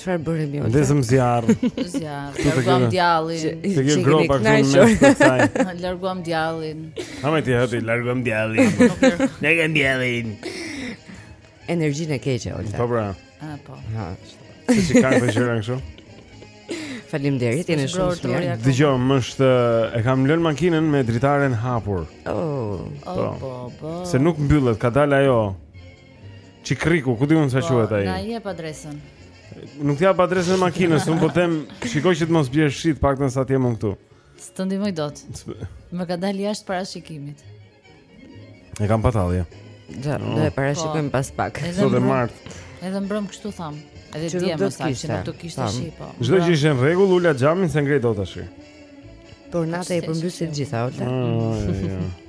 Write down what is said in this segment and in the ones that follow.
Çfarë bëre mi? Ndezëm zjarr. Zjarr. Larguam djallin. Te kjo gropa këtu në mes. Larguam djallin. Ha më ti hapi, larguam djallin. Larguam djallin. Energjinë e keqe, Olta. Po pra. Ah, po. Ha. Si si kanë fshirë kështu? Faleminderit, jeni shumë të mirë. Dëgjo, më është, e kam lënë makinën me dritaren hapur. Oh, po. Po, po. Se nuk mbyllet, ka dalë ajo. Çikriku, ku di unë sa po, quhet ai? Na jep adresën. Nuk ta jap adresën e makinës, unë po them, shikoje që të mos bjerë shi të paktën sa të jem unë këtu. S'të ndihmoj dot. Më ka dalë jashtë parashikimit. E kam pa dalje. Ja, oh. do e parashikojmë po. pas pak. Sot e martë. Edhe mbrëmë kështu thamë. Edhe ti më the që nuk do kishte shi po. Çdo gjë ishte në rregull, ula xhamin s'e ngre dot tashi. Por nata i përmbysi të gjitha, Olta. Ah,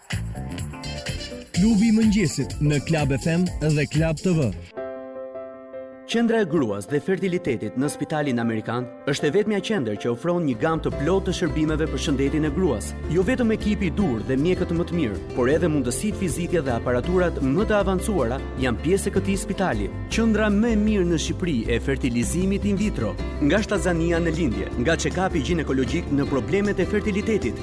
Klubi i mëngjesit në Club FM dhe Club TV. Qendra e gruas dhe fertilitetit në Spitalin Amerikan është e vetmja qendër që ofron një gamë të plotë të shërbimeve për shëndetin e gruas. Jo vetëm ekipi i duhur dhe mjekët më të mirë, por edhe mundësitë fizike dhe aparaturat më të avancuara janë pjesë e këtij spitali. Qendra më e mirë në Shqipëri e fertilizimit in vitro, nga shtatzënia në lindje, nga check-upi gjinekologjik në problemet e fertilitetit,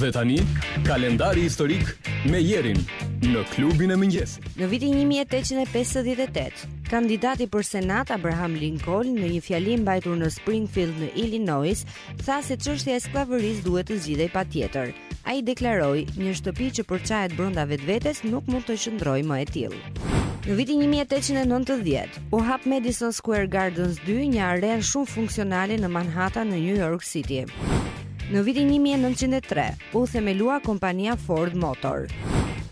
Dhe tani, kalendari historik me Jerin në klubin e mëngjesit. Në vitin 1858, kandidati për senat Abraham Lincoln në një fjalim mbajtur në Springfield në Illinois, tha se çështja e skllavërisë duhet të zgjidhej patjetër. Ai deklaroi, Një shtëpi që përçahet brenda vetvetes nuk mund të qëndrojë më e tillë. Në vitin 1890, u hap Madison Square Garden 2, një arenë shumë funksionale në Manhattan në New York City. Në vitin 1903, u themelua kompania Ford Motor.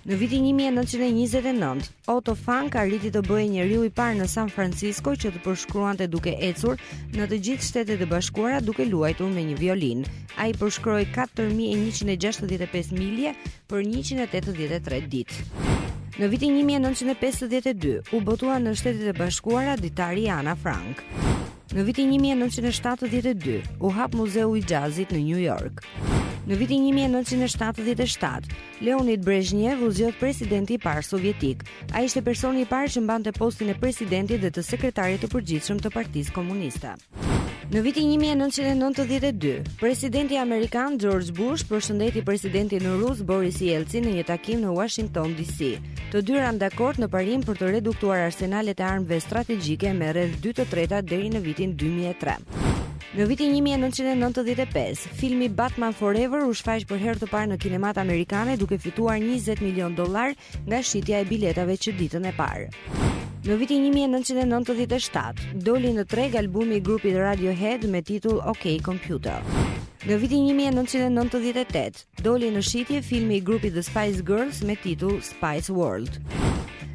Në vitin 1929, Otto Funk arriti të bëhej njeriu i parë në San Francisco që të përshkruante duke ecur në të gjithë Shtetet e Bashkuara duke luajtur me një violinë. Ai përshkroi 4165 milje për 183 ditë. Në vitin 1952 u botua në Shtetet e Bashkuara ditari i Ana Frank. Në vitin 1972 u hap Muzeu i Jazzit në New York. Në vitin 1977 Leonid Brezhnev u zgjodh presidenti i parë sovjetik. Ai ishte personi i parë që mbante postin e presidentit dhe të sekretarit të përgjithshëm të Partisë Komuniste. Në vitin 1992, presidenti amerikan George Bush përshëndeti presidentin rus Boris Yeltsin në një takim në Washington DC. Të dy ranë dakord në parim për të reduktuar arsenalet e armëve strategjike me rreth 2 të treta deri në vitin 2003. Në vitin 1995, Filmi Batman Forever u shfaq për herë të parë në kinematë amerikane duke fituar 20 milion dollar nga shitja e biletave që ditën e parë. Në vitin 1997, doli në treg albumi i grupit Radiohead me titull OK Computer. Në vitin 1998, doli në shitje filmi i grupit The Spice Girls me titull Spice World.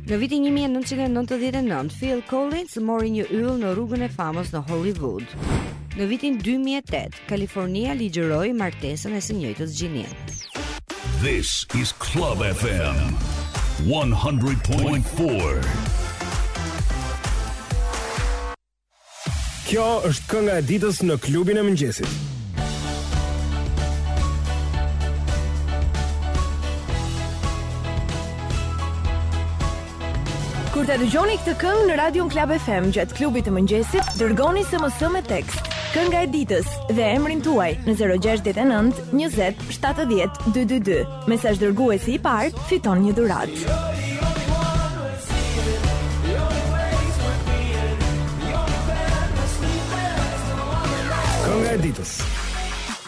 Në vitin 1999, Phil Collins mori një yll në rrugën e famës në Hollywood. Në vitin 2008, Kalifornia ligjëroi martesën e së njëjtës gjini. This is Club FM 100.4. Kjo është kënga e ditës në klubin e mëngjesit. Kur ta dëgjoni këtë këngë në Radio Klab FM gjatë klubit të mëngjesit, dërgoni SMS me tekst. Kënga e ditës dhe emrin tuaj në 069 20 70 222. Mesazhdërguesi i parë, fiton një dhuratë. Kënga e ditës.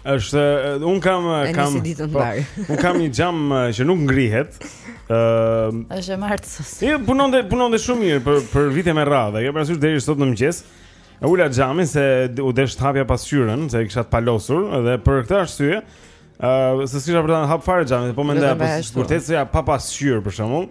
Është un kam e kam ditën po, mbar. Un kam një xham që nuk ngrihet. Ë uh, Është e martë sot. Ti jo, punonte punonte shumë mirë për për vite me radhë. Ki parasysh deri sot në mëngjes. E ula xhamin se u desh të hapja pasqyrën, se e kisha të palosur dhe për këtë arsye, ë uh, se s'isha për ta hap fare xhamin, po mendoj apo vërtet se ja pa pasqyrë për shembull.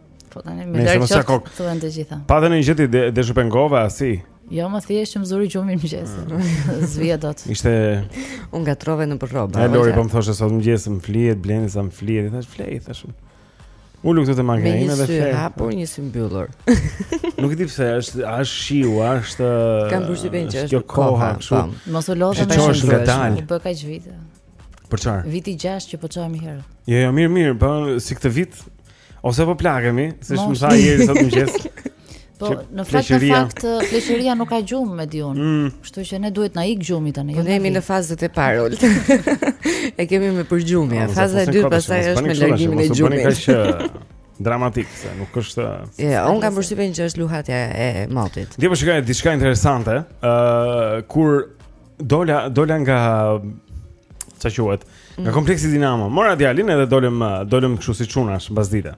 Po tani me dalë çka ka. Thuan të gjitha. Pa dhe në një gjeti dhe dhe shupengova si. Jo, më thjesht që më zuri gjumi në mëngjes mm. S'vija dot Ishte Unë ngatërrova rrobat E Lori po më thoshe sot në mëngjes Më flihet, Blend, sa më flihet I thashë fli, thashë Ulu këtu te makina Me një sy hapur, një sy mbyllur Nuk e di pse, është është shiu, është Kam përshtypjen që është koha po. Mos u lodhe më shumë nga dalë U bë kaq vite Për çfarë? Viti i gjashtë që po çohemi herët Jo, jo, mirë, mirë, po si këtë vit Ose po plakemi, siç më tha njëri sot në mëngjes. Po, në fakt, në fakt, pleqëria nuk ka gjumë me di un. Mm. Kështu që ne duhet të na ikë gjumi tani. Po ne jemi në fazën e parë. e kemi me përgjumje. Faza e dytë pastaj është me largimin e gjumit. Mos e bëni kaq dramatik, se nuk është. Jo, un kam përshtypjen që është luhatja e motit. Dhe po shikoj diçka interesante, ë kur Dola, dola nga ça quhet? Nga mm. kompleksi Dinamo. Mora djalin edhe dolëm dolëm kështu si çunash mbasdite.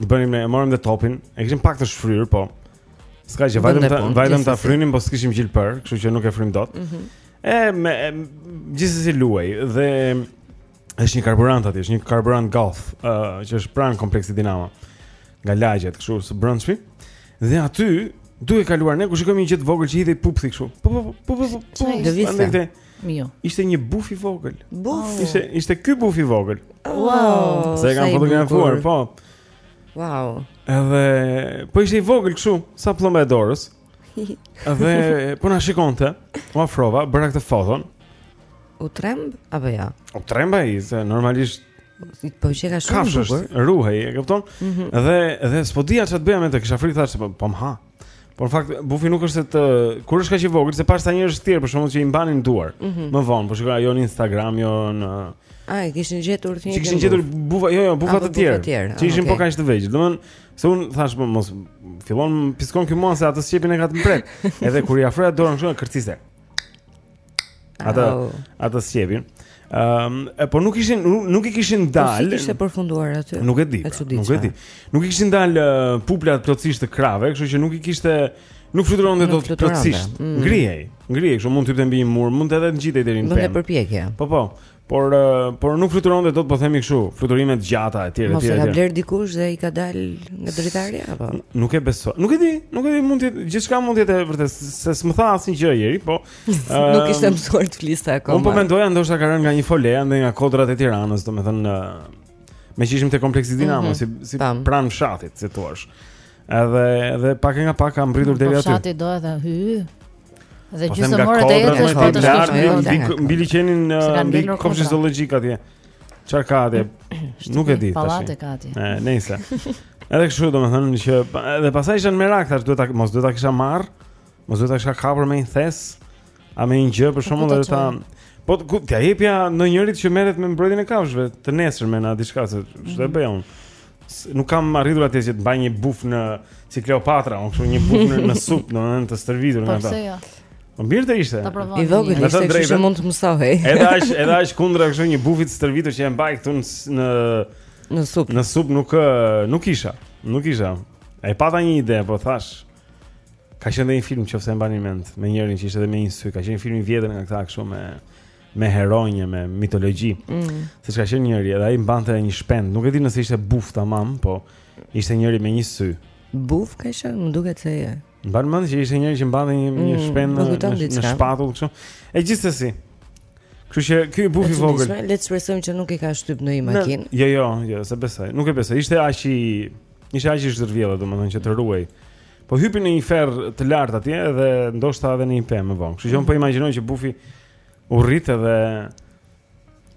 Do bënim ne, morëm dhe topin. E kishim pak të shfryrë, po. S'ka që vajtëm ta vajtëm ta frynim, po s'kishim gjilpërë, kështu që nuk e frymë dot. Mm -hmm. E gjithsesi luaj dhe Është një karburant aty, është një karburant Golf, ë uh, që është pranë kompleksit Dinamo. Nga lagjet kështu së brendshmi. Dhe aty duke kaluar ne kur shikojmë një gjë të vogël që hidhej pupthi kështu. Po po po po po. po do viste. Jo. Ishte një buf i vogël. Buf. Oh. Ishte ishte ky buf i vogël. Wow. E ke fotografuar, po. Wow. Edhe po ishte i vogël kështu, sa pëllëmba e dorës. Dhe po na shikonte, u afrova, bëra këtë foton. U tremb apo jo? Ja? U tremb ai, se normalisht po e shoh shumë bukur. Kafshë, ruhej, e kupton? Mm -hmm. Dhe dhe s'po dija çfarë të bëja me të, kisha frikë thashë po po më ha. Por në fakt bufi nuk është se të kur është kaq i vogël, se pashë ca njerëz të tjerë për shembull që i mbanin duar. Mm -hmm. Më vonë, po shikoj ajo në Instagram, jo në Ai kishin gjetur thjesht. Kishin gjetur bufa, jo, jo, bufa të tjera. Që ishin po kaq të vegjël. Domthon Se unë thash më po, mos fillon piskon ky mua se atë sqepin e ka të mprehtë. Edhe kur i afroja dorën kështu kërciste. Atë oh. atë sqepin. Ëm, um, po nuk ishin nuk, nuk i kishin po dal. Po si ishte përfunduar aty. Nuk e di. Pra, nuk e di. Nuk i kishin dal uh, puplat plotësisht të krave, kështu që nuk i kishte nuk fluturonte dot plotësisht. Mm. Ngrihej. Ngrihej, kështu mund të hypte mbi një mur, mund edhe të ngjitej deri në pemë. Bënte përpjekje. Po po. Por uh, por nuk fluturonte dot po themi kështu, fluturime të gjata etj etj. Mos e ka bler dikush dhe i ka dal nga dritarja apo? Nuk e besoj. Nuk e di, nuk e di mund të gjithçka mund të jetë vërtet se s'më tha asnjë gjë njeri, po. Uh, nuk ishte ehm, mësuar të fliste akoma. Unë po mendoja ndoshta ka rënë nga një fole andej nga kodrat e Tiranës, domethënë uh, me që ishim te kompleksi Dinamo mm -hmm, si si pran fshatit, si thua. Edhe edhe pak e nga pak ka mbritur deri aty. Po fshati do edhe hy. Dhe po gjithë morë të jetë është për të shkuar. Mbi liqenin mbi kopshtin zoologjik atje. Çfarë ka atje? Nuk e di tash. Pallate ka atje. Ë, nejse. Edhe kështu domethënë që edhe pastaj isha në merak thashë duhet ta mos duhet ta kisha marr. Mos duhet ta kisha kapur me një thes. A me një gjë për shembull dhe ta... Po t'ia jepja, jepja ndonjërit që merret me mbrojtjen e kafshëve të nesërmen a diçka se ç'do e mhm. bëja unë. Nuk kam arritur atje që të baj një buf në si Kleopatra, unë kështu një buf në, në sup, në në të stërvitur nga po, ta. Pse jo. Po mirë do ishte. I vogël ishte kështu që mund të mësohej. Edhe aq edhe aq kundra kështu një bufit stërvitur që e mbaj këtu në në sup. Në sup nuk nuk isha, nuk isha. E pata një ide, po thash. Ka qenë edhe një film nëse e mbani mend, me njërin që ishte edhe me një sy, ka qenë film i vjetër nga këta kështu me me heronj, me mitologji. Mm. Se ka qenë njëri, edhe ai mbante një shpend. Nuk e di nëse ishte buf tamam, po ishte njëri me një sy. Buf ka qenë, më duket se e. Mban mend që ishte njëri që mbante një mm, një shpend në, në, në shpatull kështu. E gjithsesi. Kështu që ky buf i vogël. Le të shpresojmë që nuk e ka shtyp ndonjë makinë. Jo, jo, jo, s'e besoj. Nuk e besoj. Ishte aq i ishte aq i zhdërvjellët, domethënë që të ruaj. Po hypi në një ferr të lartë atje dhe ndoshta edhe në një pemë më vonë. Kështu që un po imagjinoj që bufi u rrit edhe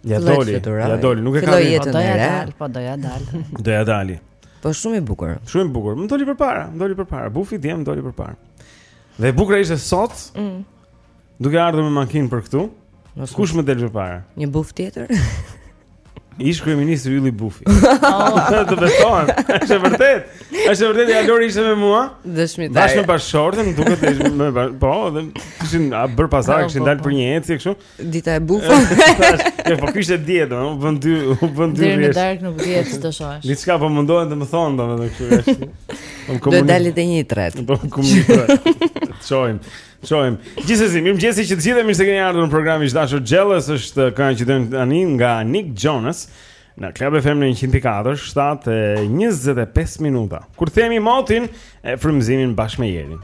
ja doli, ja doli, nuk e ka vënë atë. Po do ja dal, po do ja dal. Do ja dali. Po shumë i bukur. Shumë i bukur. Më doli përpara, më doli përpara. Bufi djem doli përpara. Dhe e bukura ishte sot. Mm. Duke ardhur me makinë për këtu, kush më del përpara? Një buf tjetër. Ish kryeministri Ylli Bufi. Oh. Të beson. Është vërtet. Është vërtet ja Lori ishte me mua. Dëshmitar. Bashkë me bashkëshorten, duket se ishte me po, dhe kishin a bërë pazar, po, kishin po, dalë për po. një ecje kështu. Dita e Bufit. Ja po kishte diet, domo, u bënë dy, u bënë dy. Deri në darkë nuk dihet ç'të shohësh. Diçka po mundohen të më thonë domethënë kështu. Do dalë dhe një i tretë. Po komunikoj. Shohim. Shohim. Gjithsesi, mirëmëngjesi të gjithëve mirë se keni ardhur në program miq të dashur Jealous është kënga që dëgjojmë tani nga Nick Jonas në Club FM në 104, 7:25 minuta. Pastaj themi motin e frymëzimin bashkë me Jerin.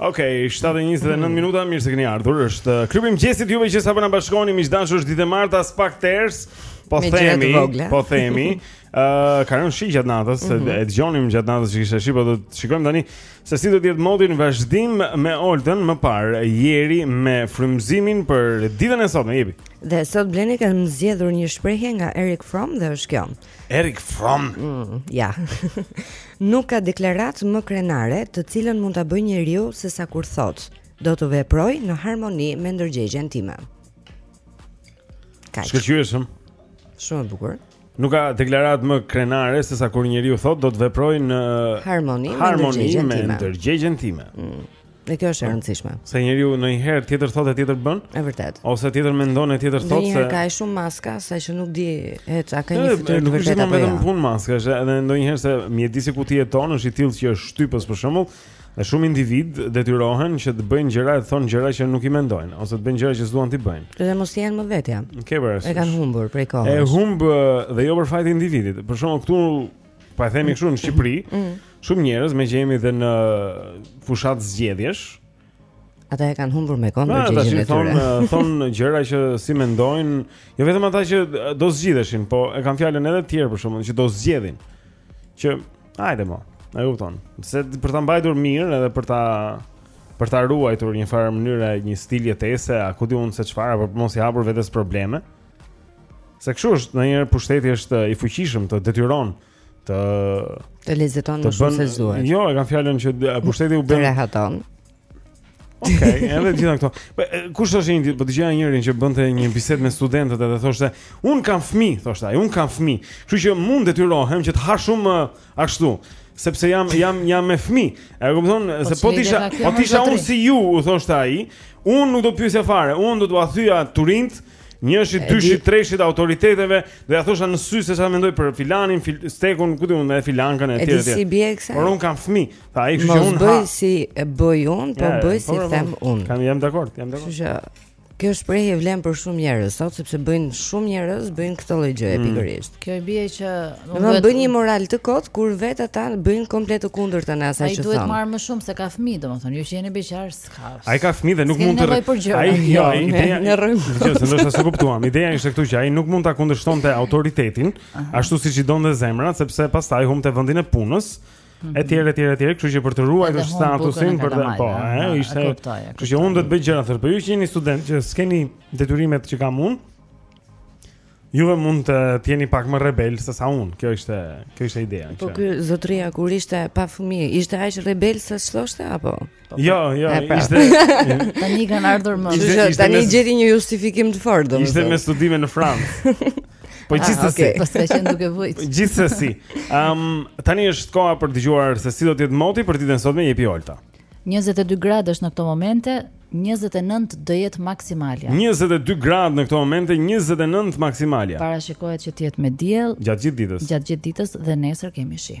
Okej, 7:29 minuta, mirë se keni ardhur. Është uh, klubi i mëngjesit juve që sapo na bashkoni, miq të dashur, është ditë e martë, as pak ters. Po themi, po themi. Ëh, uh, ka rënë shi gjatë natës, mm-hmm. e dëgjonim gjatë natës që kishte shi, po do të shikojmë tani. Se si do të jetë moti në vazhdim me Oltën më parë, Jeri me frymëzimin për ditën e sotme, jepi. Dhe sot Blendi kam zgjedhur një shprehje nga Erich Fromm dhe është kjo. Erich Fromm. Mm, ja. Nuk ka deklaratë më krenare, të cilën mund ta bëjë njeriu se sa kur thotë, do të veproj në harmoni me ndërgjegjen time. Kaq. Shkëlqyeshëm. Shumë e bukur. Nuk ka deklaratë më krenare se sa kur njeriu thotë do të veproj në harmoni, harmoni me ndërgjegjen time. Mm. Dhe kjo është e rëndësishme. Se njeriu ndonjëherë tjetër thotë e tjetër bën. Është vërtet. Ose tjetër mendon e tjetër thotë se ka shumë maska, sa që nuk dihet a ka një jo, fytyrë të vërtetë apo jo. Nuk është vetëm punë maskash, është edhe ndonjëherë se mjedisi ku ti jeton është i tillë që është shtypës për shembull, Dhe shumë individë detyrohen që të bëjnë gjëra e thonë gjëra që nuk i mendojnë ose të bëjnë gjëra që s'duan t'i bëjnë. Dhe mos janë më vetja. Ke parasysh. E kanë humbur prej kohësh. E humb dhe jo për faj të individit. Për shembull këtu po e themi kështu në Shqipëri, mm. shumë njerëz meqë jemi dhe në fushatë zgjedhjesh. Ata e kanë humbur me kohë ndërgjegjen e tyre. Thonë thonë gjëra që s'i mendojnë, jo vetëm ata që do zgjidheshin, po e kam fjalën edhe të tjerë për shembull që do zgjedhin. Që hajde mo, e kupton. Se për ta mbajtur mirë edhe për ta për ta ruajtur një farë mënyre një stil jetese, a ku di unë se çfarë, por mos i hapur vetes probleme. Se kështu është, ndonjëherë pushteti është i fuqishëm të detyron të të lezeton më shumë se duhet. Jo, e kam fjalën që pushteti u bën rehaton. Okej, okay, edhe gjithë këto. Po kush është një po dëgjoja njërin që bënte një bisedë me studentët edhe thoshte, "Un kam fëmijë", thoshte ai, "un kam fëmijë". Kështu që mund detyrohem që të ha shumë ashtu, sepse jam jam jam me fëmijë. E kupton? Po se po t'isha, po t'isha un si ju, u thoshte ai, "Un nuk do të pyesja fare, un do t'ua thyja turinjtë, njëshi, dyshi, treshi të autoriteteve dhe ja thosha në sy se çfarë mendoj për filanin, fistekun, ku di un, me filankën e tjerë. Por un kam fëmijë. Tha ai kështu që unë bëj, s'e bëj unë, po bëj si po them unë. Kam jam dakord, jam dakord. Kështu që kjo shprehje vlen për shumë njerëz, sot sepse bëjnë shumë njerëz bëjnë këtë lloj gjëje mm. pikërisht. Kjo i bie që do të bëjnë një moral të kot kur vetë ata bëjnë komplet të kundërtën e asaj që thonë. Ai duhet marrë më shumë se ka fëmijë, domethënë, ju që jeni beqar s'ka. Ai ka fëmijë dhe nuk mund të Ai jo, jo ideja në rrym. Jo, se ndoshta s'e kuptuam. Ideja ishte këtu që ai nuk mund ta kundërshtonte autoritetin, ashtu siç i donte zemra, sepse pastaj humbte vendin e punës. Mhm. etj etj etj kështu që për të ruajtur statusin për të po ëh ishte kështu që unë do të bëj gjëra, por ju që jeni student që s'keni detyrimet që kam unë Juve mund të jeni pak më rebel se sa unë. Kjo ishte, kjo ishte ideja. Po ky zotria kur ishte pa fëmijë, ishte aq rebel sa ç'thoshte apo? Po, po. Jo, jo, pra. ishte tani kanë ardhur më. Ishte, ishte tani mes... gjeti një justifikim të fortë domethënë. Ishte me studime në Francë. Po ah, gjithsesi. Okay. Po s'ka qenë duke vujt. Po gjithsesi. Ëm um, tani është koha për të dëgjuar se si do të jetë moti për ditën e sotme, jepi Olta. 22 gradë është në këto momente, 29 do jetë maksimalja. 22 gradë në këto momente, 29 maksimalja. Parashikohet që të jetë me diell gjatë gjithë ditës. Gjatë gjithë ditës dhe nesër kemi shi.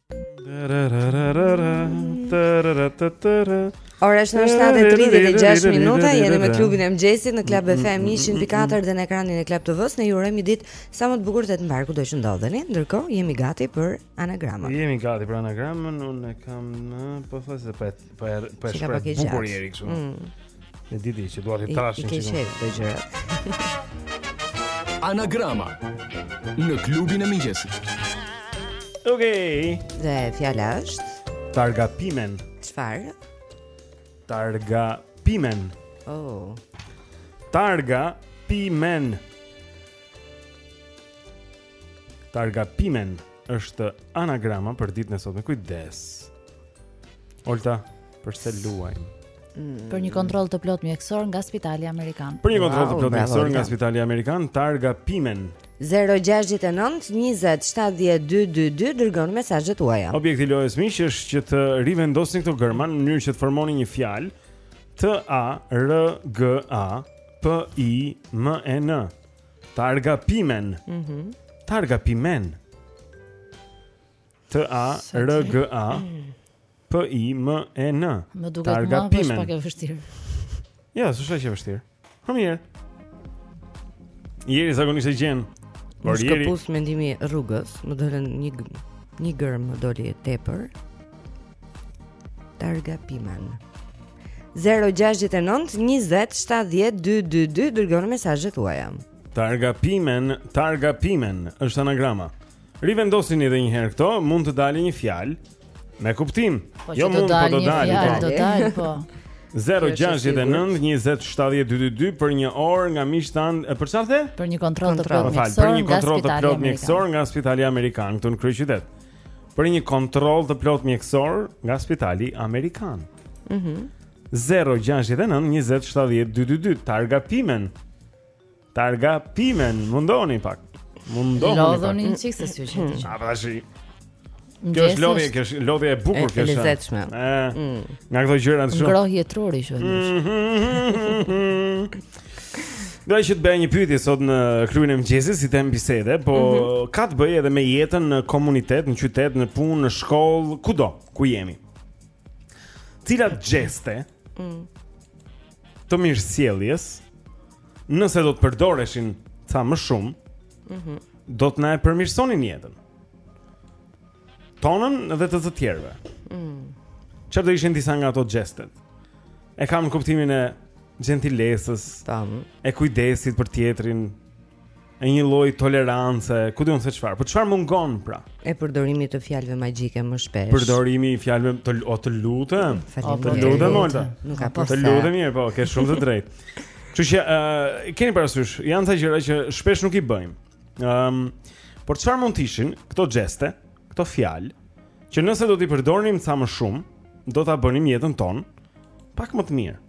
Ora është 7:36 minuta, jeni me klubin e mëngjesit në Club FM 104 dhe në ekranin e Club TV-s. Ne ju urojmë një ditë sa më të bukur dhe të mbarë kudo që ndodheni. Ndërkohë jemi gati për anagramën. Jemi gati për anagramën. Unë kam në po thosë po po e shpreh bukur ieri kështu. Mm. E di ti që duhet të trashin çikun. Ke shef të gjëra. Anagrama në klubin e mëngjesit. Okej. Okay. Dhe fjala është Targa Pimen. Çfarë? Targa Pimen. Oh. Targa Pimen. Targa Pimen është anagrama për ditën e sotme. Kujdes. Olta, përse luajmë. Mm. Për një kontroll të plotë mjekësor nga Spitali Amerikan. Për një kontroll të plotë mjekësor nga Spitali Amerikan, targa pimen. 0-6-9-20-70-222 Dërgoni mesazhet tuaja Objekti i lojës miq është që të rivendosni këto gërma Në mënyrë që të formoni një fjalë T-A-R-G-A-P-I-M-E-N Targa pimen mm -hmm. Targa pimen T A R G A P I M E N. Më duket më apo është pak e vështirë. Jo, s'është aq e vështirë. Po mirë. Eri zakonisht e gjen. Por Eri. M'u këput mendimi rrugës, më dolën një një gërmë më doli e tepër. Targa Pimen. 069 20 70 222 dërgoni mesazhet tuaja. Targa Pimen, Targa Pimen është anagrama. Rivendosini edhe një herë këto, mund të dalë një fjalë me kuptim. Po jo mund të dalë, po do dalë, po. do dalë, po. 0-6-9-20-70-222 Për një orë nga mishtan E për çfarë the? Për një kontroll të plotë mjekësor Për një kontroll të plotë mjekësor Nga spitali Amerikan Këtu në kryeqytet Për një kontroll të plotë mjekësor Nga spitali Amerikan mm -hmm. 0-6-9-20-70-222 Targa pimen Targa pimen, mendoni pak. Mendoni. Lodhuni një çik se s'ju është diçka. A bashi. Kjo është lodhje, kjo është lodhje e bukur kjo është. E lezetshme. Ëh. Mm. Nga këto gjëra të shumë. Ngrohje truri që Do të bëj një pyetje sot në kryen e mëngjesit si temë bisede, po mm -hmm. ka të bëjë edhe me jetën në komunitet, në qytet, në punë, në shkollë, kudo ku jemi. Cilat xheste mm. të mirësjelljes Nëse do të përdoreshin ca më shumë, mm -hmm. do të na e përmirësonin jetën. Tonën dhe të të tjerëve. Mm. Çfarë do ishin disa nga ato xhestet? E kam në kuptimin e xhentilesës, tam, e kujdesit për tjetrin, e një lloj tolerance, ku di unë se çfarë. Po çfarë mungon pra? E përdorimit të fjalëve magjike më shpesh. Përdorimi i fjalëve të o të lutem. O të lutem Olta. Nuk ka po. Të lutem mirë, po, ke shumë të drejtë. Kështu që ë uh, keni parasysh, janë ca gjëra që shpesh nuk i bëjmë. Ëm, ehm, um, por çfarë mund të ishin këto xheste, këto fjalë që nëse do t'i përdornim sa më shumë, do ta bënim jetën tonë pak më të mirë.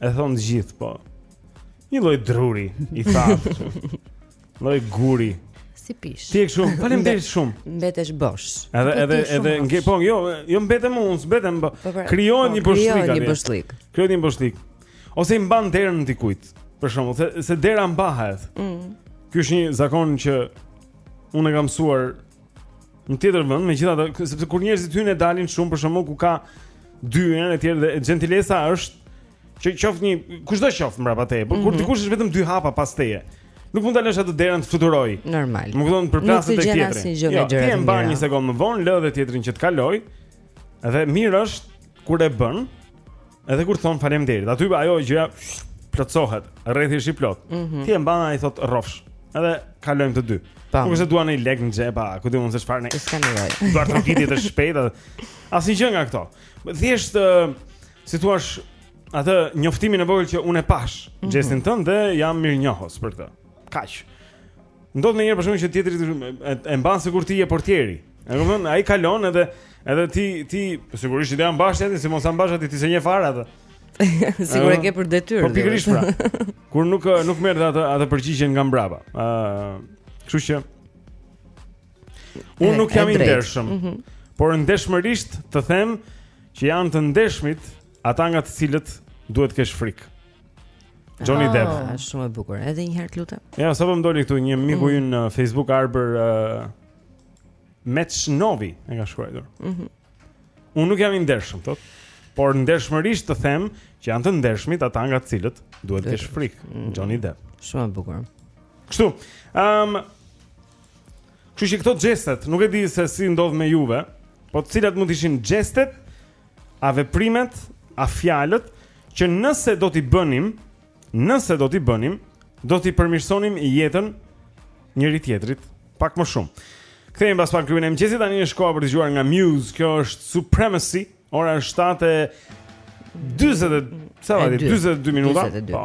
E thonë të gjithë, po. Një lloj druri i thatë. Lloj guri. Si pishë. Ti e kështu, faleminderit shumë. Mbetesh bosh. Edhe edhe edhe nge po, jo, jo mbetem unë, s'mbetem, po. po, po krijohet po, një boshllik. Krijohet një boshllik. Krijohet një boshllik. Ose i mban derën dikujt. Për shembull, se, se dera mbahet. Mm. Ky është një zakon që unë e kam mësuar Në tjetër vend, megjithatë, sepse kur njerëzit hyjnë e dalin shumë për shembull ku ka dyer etj dhe xhentilesa është që qoftë një kushdo qoftë mbrapa teje, por mm -hmm. kur mhm. dikush është vetëm dy hapa pas teje. Nuk mund ta lësh atë derën të fluturojë. Normal. Më kupton për t'i plasur tjetrit. Jo, ti e mban një sekondë më vonë, lë edhe tjetrin që të kalojë. Dhe mirë është kur e bën, Edhe kur thonë faleminderit, aty ajo gjëja plotësohet, rrethi është i plotë. Mm -hmm. Ti e mban ai thotë rrofsh. Edhe kalojmë të dy. Nuk është se duan një lek në xhepa, ku di unë se çfarë ne. Të skemi vaj. Duar të kiti të shpejtë. Asnjë gjë nga këto. Thjesht si të thuash atë njoftimin e vogël që unë e pashë, mm -hmm. xhestin tënd dhe jam mirënjohës për këtë. Kaq. Ndodh ndonjëherë që tjetri e, e mban sikur ti je portieri. E kupton? Ai kalon edhe edhe ti ti sigurisht edhe e mbash ti, si mos e mbash ti se një farë. Sikur e ke për detyrë. Po pikërisht pra. Kur nuk nuk merr atë atë përgjigjen nga mbrapa. Ëh, uh, kështu që unë nuk jam i ndershëm. Mm -hmm. Por ndershmërisht të them që janë të ndershmit ata nga të cilët duhet të kesh frikë. Johnny Depp. Ah, është shumë e bukur. Edhe një herë të lutem. Ja, sapo më doli këtu një miku mm. ynë në Facebook Arbër uh, Metsnovi, e ka shkruar. Mhm. Mm Unë nuk jam i ndershëm, thotë. Por ndershmërisht të them që janë të ndershmit ata nga të cilët duhet të kesh frikë. Mm. Johnny Depp. Shumë e bukur. Kështu. Ehm um, Kështu që këto xhestet, nuk e di se si ndodh me juve, po të cilat mund të ishin xhestet A veprimet, a fjalët që nëse do t'i bënim, nëse do t'i bënim, do t'i përmirësonim jetën njëri-tjetrit pak më shumë. Kthehemi pas pak në klubin e mëngjesit tani është koha për të dëgjuar nga Muse. Kjo është Supremacy. Ora është 7:40. Sa vajti? 42 minuta. Po.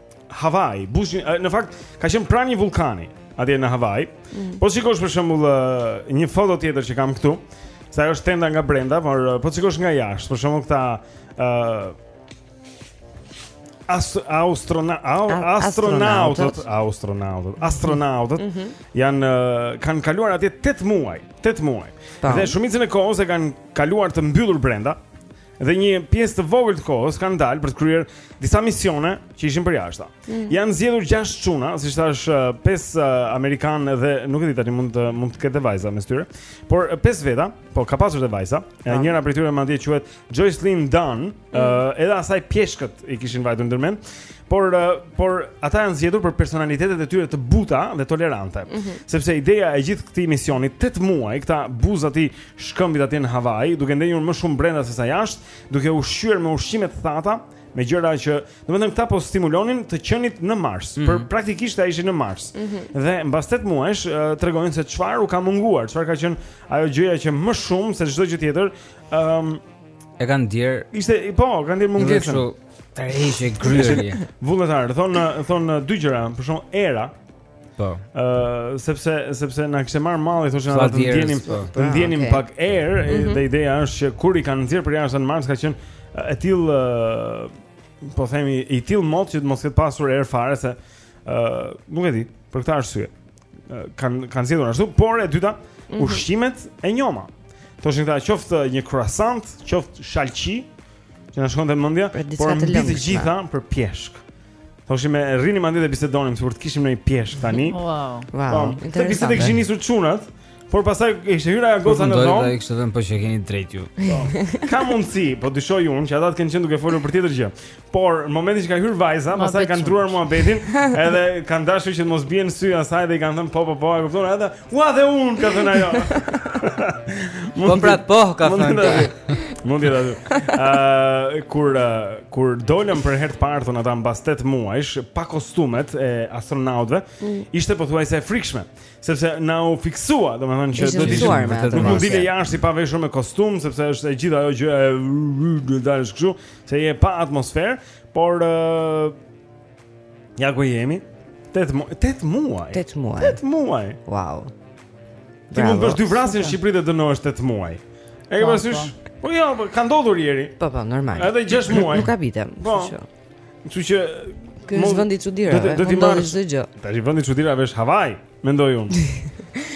Hawaii, bush në fakt ka qenë pranë një vulkani atje në Hawaii. Mm. Po të shikosh për shembull një foto tjetër që kam këtu, si është tenda nga brenda, por po të shikosh nga jashtë, për shembull këta ë uh, astrona astronautët, astronautët, astronautët mm -hmm. janë kanë kaluar atje 8 muaj, 8 muaj. Tam. Dhe shumicën e kohës e kanë kaluar të mbyllur brenda. Dhe një pjesë të vogël të kohës kanë dalë për të kryer disa misione që ishin për jashtë. Mm. Janë zgjedhur gjashtë çuna, siç thashë, eh, pesë eh, amerikanë dhe nuk e di tani mund të mund të ketë vajza mes tyre, por eh, pesë veta, po ka pasur dhe vajza. Ah. Njëra prej tyre madje quhet Jocelyn Dunn, mm. uh, edhe asaj pjeshkët i kishin vajtur ndër mend. Por por ata janë zgjedhur për personalitetet e tyre të buta dhe tolerante. Mm -hmm. Sepse ideja e gjithë këtij misioni 8 muaj, këta buzët i shkëmbit atje në Hawaii, duke ndenjur më shumë brenda sesa jashtë, duke ushqyer me ushqime të thata, me gjëra që, domethënë këta po stimulonin të qenit në Mars, mm -hmm. por praktikisht ata ishin në Mars. Mm -hmm. Dhe mbas 8 muajsh tregojnë se çfarë u ka munguar, çfarë ka qenë ajo gjëja që më shumë se çdo gjë tjetër, ëm um, e kanë ndier. Ishte po, kanë ndier mungesën. Tërheqje gryerje. Vullnetar, thon thon dy gjëra, për shembull era, Po. Ë uh, sepse sepse na kishte marrë malli thoshin ata të ndjenim po. të ndjenim ah, okay. pak erë mm -hmm. dhe ideja është që kur i kanë nxjerrë përjashtë në Mars ka qenë e tillë uh, po themi i tillë mot që të mos ketë pasur erë fare se ë uh, nuk e di për këtë arsye uh, kanë kanë zgjedhur ashtu por e dyta mm -hmm. ushqimet e njoma thoshin këta qoftë një croissant qoftë shalqi që na shkonte mendja por mbi të gjitha për pjeshkë Thoshim e rrinim andej dhe bisedonim sikur të kishim një pjeshkë tani. Wow. Wow. Po, të kishte të kishin nisur çunat, por pastaj ishte hyrë ajo goca në dhomë. Ai kishte thënë po që keni drejtë ju. Po. Ka mundësi, po dyshoj unë që ata të kenë qenë duke folur për tjetër gjë. Por në momentin që ka hyrë vajza, pastaj kanë ndruar muhabetin, edhe kanë dashur që të mos bien në sy asaj dhe i kanë thënë po po po, e kupton edhe. Ua dhe unë, ka thënë ajo. Po pra po, ka thënë. Mund të jetë. Ëh, kur kur dolëm për herë të parë thon ata mbas 8 muajsh pa kostumet e astronautëve, mm. ishte pothuajse e frikshme, sepse na u fiksua, domethënë që do të ishte vërtet. Nuk mund të dilje jashtë pa veshur me kostum, sepse është e gjithë ajo gjë të dalësh kështu, se je pa atmosferë, por Ja ku jemi. 8 mu 8 muaj. 8 muaj. 8 muaj. Wow. Ti mund të bësh dy vrasje në Shqipëri dhe dënohesh 8 muaj. E ke po, parasysh? Po. po jo, po ka ndodhur Eri. Po po, normal. Edhe 6 muaj. Nuk habitem, po. kështu që. Kështu që Ky është vendi i çudirave. Do të marrë çdo gjë. Tash vendi i çudirave është Hawaii, mendoj unë.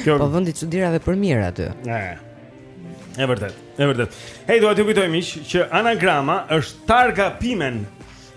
Kjo po vendi i çudirave për mirë aty. Ne. E vërtetë, e vërtetë. Hej, do t'ju kujtoj miq që anagrama është targa pimen.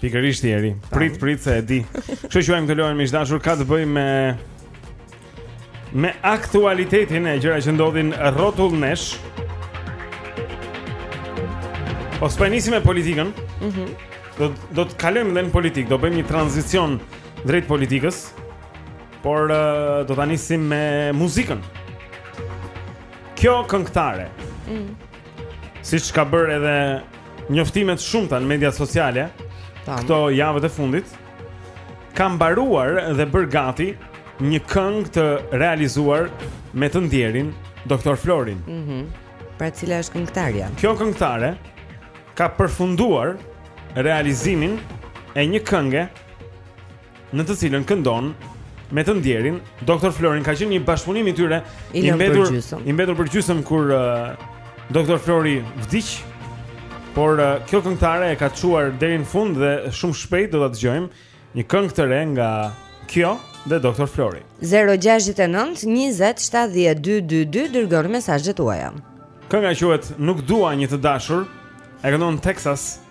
Pikërisht Eri. Prit, prit se e di. Kështu që luajmë këtë lojën miq të dashur, ka të bëjë me me aktualitetin e gjëra që ndodhin rrotull nesh. Po s'po e nisim me politikën. Mhm. Mm do do të kalojmë edhe në politikë, do bëjmë një tranzicion drejt politikës. Por uh, do ta nisim me muzikën. Kjo këngëtare. Mhm. Mm Siç ka bërë edhe njoftime të shumta në mediat sociale këto javët e fundit, ka mbaruar dhe bërë gati një këngë të realizuar me të ndjerin Dr. Florin. Mhm. Mm pra cila është këngëtarja? Kjo këngëtare ka përfunduar realizimin e një kënge në të cilën këndon me të ndjerin Dr. Florin ka qenë një bashkëpunim i tyre i mbetur për gjysëm kur uh, Dr. Flori vdiq. Por uh, kjo këngëtare e ka çuar deri në fund dhe shumë shpejt do ta dëgjojmë një këngë të re nga kjo dhe Dr. Flori. 069 20 70 222 dërgoni mesazhet tuaja. Kënga quhet Nuk dua një të dashur. E këndon Texas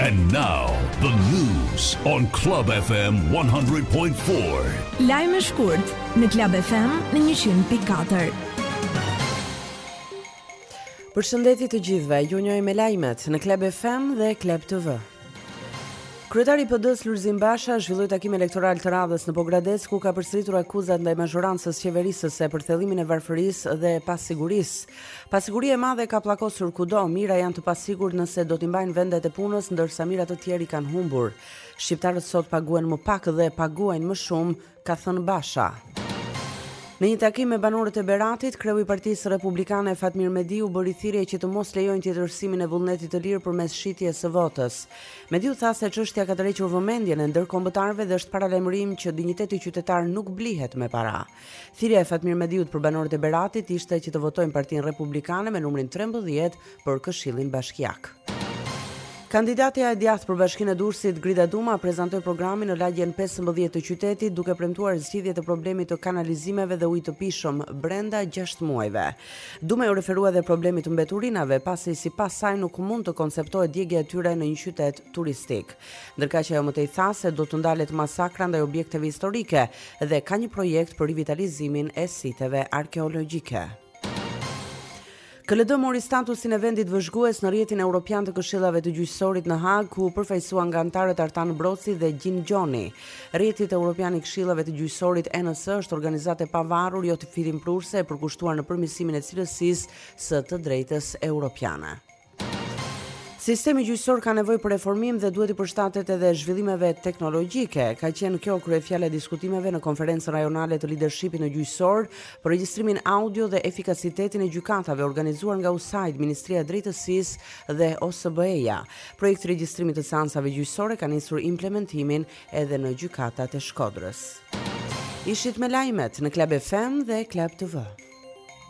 And now the news on Club FM 100.4. Lajme shkurt në Club FM në 100.4. Përshëndetje të gjithëve. Ju njohim me lajmet në Club FM dhe Club TV. Kryetari i PD-s Lulzim Basha zhvilloi takim elektoral të radhës në Pogradec ku ka përsëritur akuzat ndaj mazhorancës qeverisëse për thellimin e varfërisë dhe pasigurisë. Pasiguri e madhe ka pllakosur kudo, mijëra janë të pasigurt nëse do t'i mbajnë vendet e punës, ndërsa mijëra të tjerë i kanë humbur. Shqiptarët sot paguhen më pak dhe paguajnë më shumë, ka thënë Basha. Në një takim me banorët e Beratit, kreu i Partisë Republikane Fatmir Mediu bëri thirrje që të mos lejojnë tjetërsimin e vullnetit të lirë përmes shitjes së votës. Mediu tha se çështja ka tërhequr vëmendjen e ndërkombëtarëve dhe është paralajmërim që dinjiteti qytetar nuk blihet me para. Thirrja e Fatmir Mediut për banorët e Beratit ishte që të votojnë Partinë Republikane me numrin 13 për Këshillin Bashkiak. Kandidatja e djathtë për Bashkinë e Durrësit, Grida Duma, prezantoi programin në lagjen 15 të qytetit, duke premtuar zgjidhje të problemit të kanalizimeve dhe ujit të pijshëm brenda 6 muajve. Duma iu referua edhe problemit të mbeturinave, pasi sipas saj nuk mund të konceptohet djegia e tyre në një qytet turistik. Ndërkaq ajo më tej tha se do të ndalet masakra ndaj objekteve historike, dhe ka një projekt për rivitalizimin e siteve arkeologjike. KLD mori statusin e vendit vëzhgues në rrjetin europian të këshillave të gjyqësorit në Hagë, ku u përfaqësua nga anëtarët Artan Broci dhe Gjin Gjoni. Rrjeti europian i këshillave të gjyqësorit ENS është organizatë e pavarur, jo fitimprurëse e përkushtuar në përmirësimin e cilësisë së të drejtës europiane. Sistemi gjyqësor ka nevojë për reformim dhe duhet t'i përshtatet edhe zhvillimeve teknologjike. Ka qenë kjo kryefjala e diskutimeve në konferencën rajonale të lidershipit në gjyqësor për regjistrimin audio dhe efikasitetin e gjykatave organizuar nga USAID, Ministria e Drejtësisë dhe OSBE-ja. Projekti i regjistrimit të seancave gjyqësore ka nisur implementimin edhe në gjykatat e Shkodrës. Ishit me lajmet në Club FM dhe Club TV.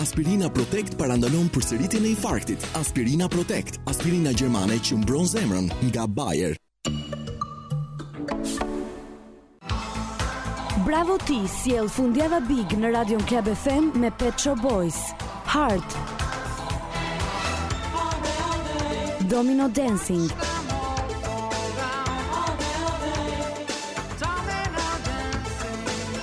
Aspirina Protect parandalon përsëritjen e infarktit. Aspirina Protect, aspirina gjermane që mbron zemrën nga Bayer. Bravo Tea sjell fundjavën Big në Radio Club FM me Pet Shop Boys. Heart. Domino Dancing.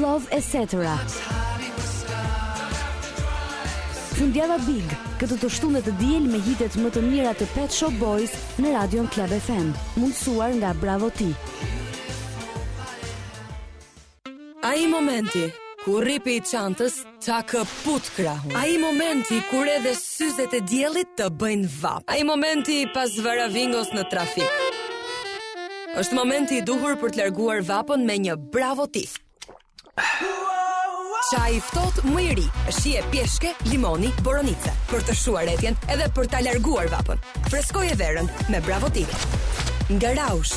Love Etcetera. Fundjava Big, këtë të shtunë e të diel me hitet më të mira të Pet Shop Boys në Radio Club FM, mundësuar nga Bravo Tea. Ai momenti kur rripi i çantës ta këput krahun. Ai momenti kur edhe syzet e diellit të bëjnë vapë. Ai momenti pas varavingos në trafik. Është momenti i duhur për të larguar vapën me një Bravo Tea. Çaj i ftohtë më i ri, shije pjeshke, limoni, boronice, për të shuar etjen edhe për të larguar vapën. Freskoje verën me Bravo Tea. Nga Rauch.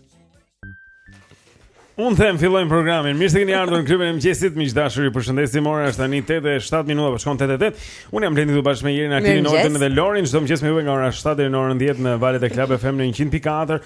Unë them fillojmë programin. Mirë se keni ardhur në klubin e mëngjesit. Miq të dashur, ju përshëndesim. Ora është tani 8:07 minuta, po shkon 8:08. Unë jam Blendi këtu bashkë me Jerin Akinin, Olden dhe Lorin. Çdo mëngjes me ju nga ora 7 deri në orën 10 në valët e Club FM në 100.4,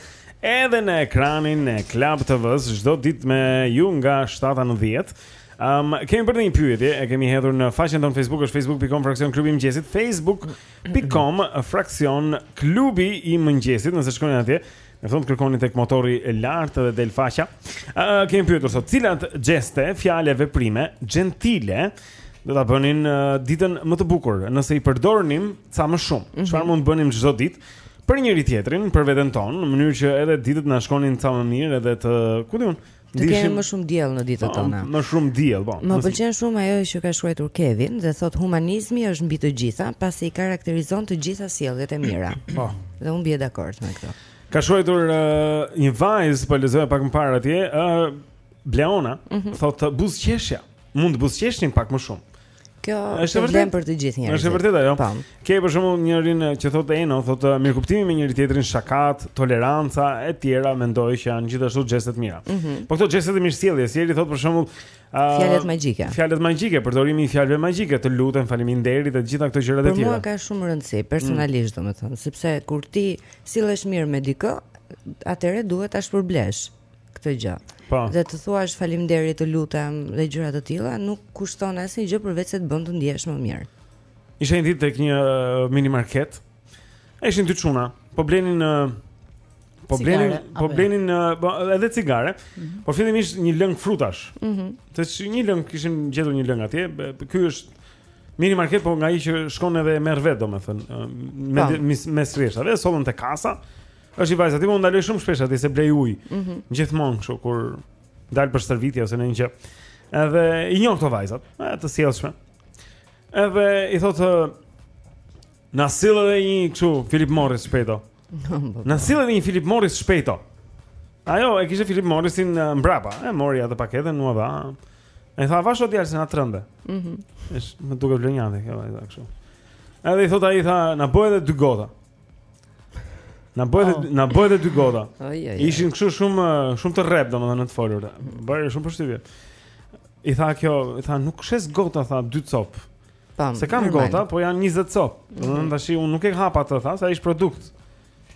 edhe në ekranin e Club TV-s çdo ditë me ju nga 7 në 10. Um, kemi bërë një pyetje, e kemi hedhur në faqen tonë Facebook, është facebook.com fraksion klubi i mëngjesit, facebook.com fraksion klubi i mëngjesit, nëse shkoni atje, Në fund kërkoni tek motori lart dhe del faqja. Ë uh, kemi pyetur sot cilat xheste, fjalë, veprime xhentile do ta bënin uh, ditën më të bukur, nëse i përdornim sa më shumë. Mhm. Çfarë mm -hmm. mund të bënim çdo ditë për njëri tjetrin, për veten tonë, në mënyrë që edhe ditët na shkonin sa më mirë edhe të, ku di unë, Të kemi më shumë diell në ditët po, tona. Më shumë diell, po. Më pëlqen shumë ajo që ka shkruar Kevin dhe thotë humanizmi është mbi të gjitha, pasi i karakterizon të gjitha sjelljet e mira. Po. Dhe unë bie dakord me këtë. Ka shkruajtur uh, një vajzë, po lexoja pak më parë atje, ë uh, Bleona, mm -hmm. thotë buzëqeshja. Mund të buzëqeshni pak më shumë. Kjo është e vërtetë për të gjithë njerëzit. Është e vërtetë ajo. Po. Ke për shembull njërin që thotë Eno, thotë mirëkuptimi me njëri tjetrin, shakat, toleranca e tjera, mendoj që janë gjithashtu gjeste të mira. Mm -hmm. Po këto gjeste të mirësjelljes, si thotë për shembull, uh, fjalët magjike. Fjalët magjike, përdorimi i fjalëve magjike, të lutem, faleminderit e gjitha këto gjëra të tjera. Për mua ka shumë rëndësi personalisht, mm. domethënë, sepse kur ti sillesh mirë me dikë, atëherë duhet ta shpërblesh. këtë gjë. Po. Dhe të thuash faleminderit, të lutem dhe gjëra të tilla nuk kushton asnjë gjë përveç se të bën të ndihesh më mirë. Isha një ditë tek një uh, minimarket. Ishin dy çuna, po blenin në uh, Po blenin, po blenin uh, po, edhe cigare, mm -hmm. por fillimisht një lëng frutash. Ëh. Mm -hmm. një lëng kishin gjetur një lëng atje. Ky është minimarket, po nga ai që shkon edhe merr vetë, domethënë, uh, po, mes rreshtave, sollën te kasa. Është një vajzë aty, unë ndaloj shumë shpesh aty se blej ujë. Mm -hmm. Gjithmonë kështu kur dal për stërvitje ose ndonjë gjë. Edhe i njoh këto vajzat, e, të sjellshme. Edhe i thotë na sill edhe një kështu Philip Morris shpejto. na sill edhe një Philip Morris shpejto. Ajo e kishte Philip Morrisin mbrapa, e mori atë paketën, ua dha. I tha avash o djalë se na trëmbe. Mhm. Mm Është më duket vlonjate kjo vajza kështu. Edhe i thotë ai tha na bo dhe dy gota. Na bo dhe oh. na bo dhe dy gota. Ishin kështu shumë shumë të rreptë domethënë në të folur. Më bëri shumë përshtypje. I tha kjo, i tha nuk shes gota tha dy copë. Tamam. Se kam normal. gota, po janë 20 copë. Mhm. Domethënë mm -hmm. tash unë nuk e hap atë tha, se është produkt.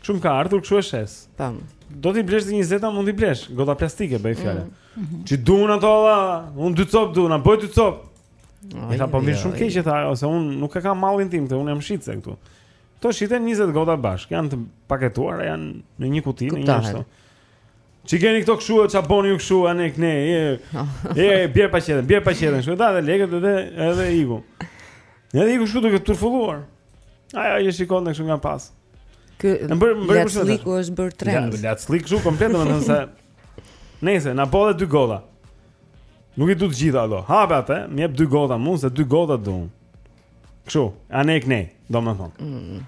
Kështu më ka ardhur kështu e shes. Tamam. Do t'i blesh 20-ta mund t'i blesh, gota plastike bëj fjalë. Mm -hmm. Ç'i dua ato vëlla? Unë dy copë dua, bëj dy copë. I tha më vjen shumë keq tha, po se unë nuk e kam mallin tim, unë jam shitëse këtu. Këto shiten 20 gota bashkë, janë të paketuara, janë në një kuti, në një ashtu. Ç'i keni këto kshu, ça boni ju kshu, anë këtej. E bjer paketën, bjer paketën, kështu dha lekët edhe edhe iku. Ja dhe iku kështu duke turfulluar. Ai ai shikon tek nga pas. Ky laçllëku është bërë trend. Ja, laçllëk kështu komplet domethënë se na bo dhe dy gota. Nuk i du të gjitha ato. Hape atë, më jep dy gota mua se dy gota du. Kështu, anek ne, domethënë. Ëh. Mm.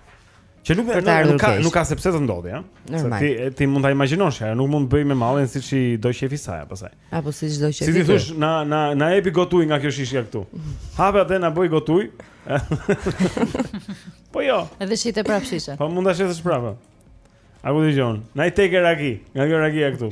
Që nuk nuk, nuk ka nuk ka sepse të ndodhë, ha. Normal. Ti ti mund ta imagjinosh, ajo nuk mund të bëjë me mallin siç i do qejfi asaj pastaj. Apo siç do qejfi. Si t'i thush, na na na ep i gotë uj nga kjo shishja këtu. Hape atë na bëj i gotë uj. po jo. Edhe shite prapë shishen. Po mund ta shesësh prapë. A ku dëgjon? Na i teke raki, nga kjo rakia këtu.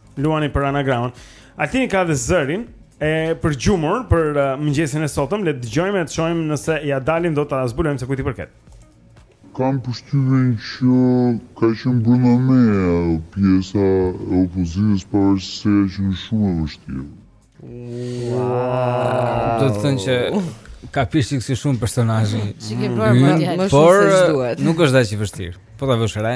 Luani për anagramën. Altini ka dhe zërin e përgjuar për uh, mëngjesin e sotëm, le të dëgjojmë e të shohim nëse ja dalim dot ta zbulojmë se kujt i përket. Kam përshtypjen që ka qenë beteja me pjesën e opozitës pavarësisht se ka qenë shumë e vështirë. Wow. Do të thënë që ka pi isht si shumë personazhi. Çi ke bërë more djalë? Por nuk është dhe aq e vështirë. Po ta vësh re.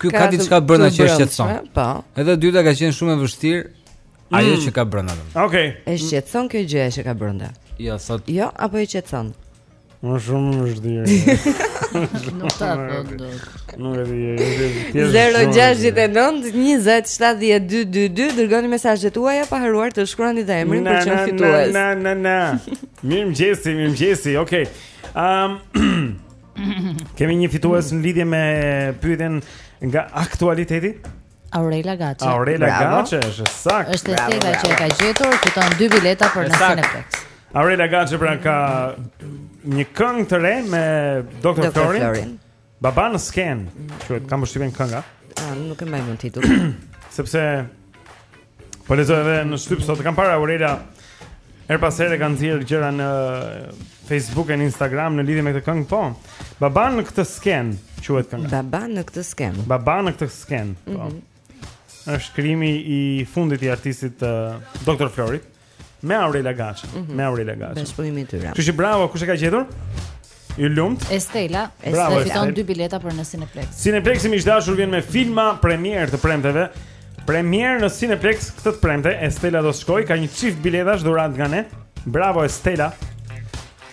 Ky ka diçka brenda që e shqetëson. Po. Edhe dyta ka qenë shumë e vështirë ajo mm. që ka brenda. Okej. Okay. E shqetëson kjo gjë që ka brenda. Jo, sot. Jo, apo e shqetëson. Më shumë më vështirë Nuk ta po do Nuk e di 0-6-9-27-12-22 Dërgoni mesazhet tuaja pa harruar të shkruani dhe emrin për të qenë fitues Na, na, na, na Mirëmëngjesi, mirëmëngjesi, okej okay. um, Kemi një fitues në lidhje me pyetjen nga aktualiteti. Aurela Gaçe. Aurela Gaçe, është saktë. Është Estela që e ka gjetur, fiton dy bileta për në Cineplex. Aurela Gaçe pra ka një këngë të re me Dr. Florin. Baba në skenë, që kam përshtypjen kënga. Ah, nuk e mbaj mend titullin. Sepse Po lexoj edhe në shtyp sot kam parë Aurela herë pas here kanë nxjerrë gjëra në Facebook e në Instagram në lidhje me këtë këngë. Po. Baba në këtë sken quhet kënga. Baba në këtë sken. Baba në këtë sken. Po. Mm -hmm. Është krijimi i fundit i artistit uh, Dr. Florit. Me Aurela Gaçe, mm -hmm. me Aurela Gaçe. Bashkëpunimin e tyre. Kështu që bravo, kush e ka gjetur? Ju lumt. Estela, bravo, Estela. Fiton dy bileta për në Cineplex. Cineplexi miq të dashur vjen me filma premierë të premteve. Premierë në Cineplex këtë të premte, Estela do të shkojë, ka një çift biletash dhuratë nga ne. Bravo Estela.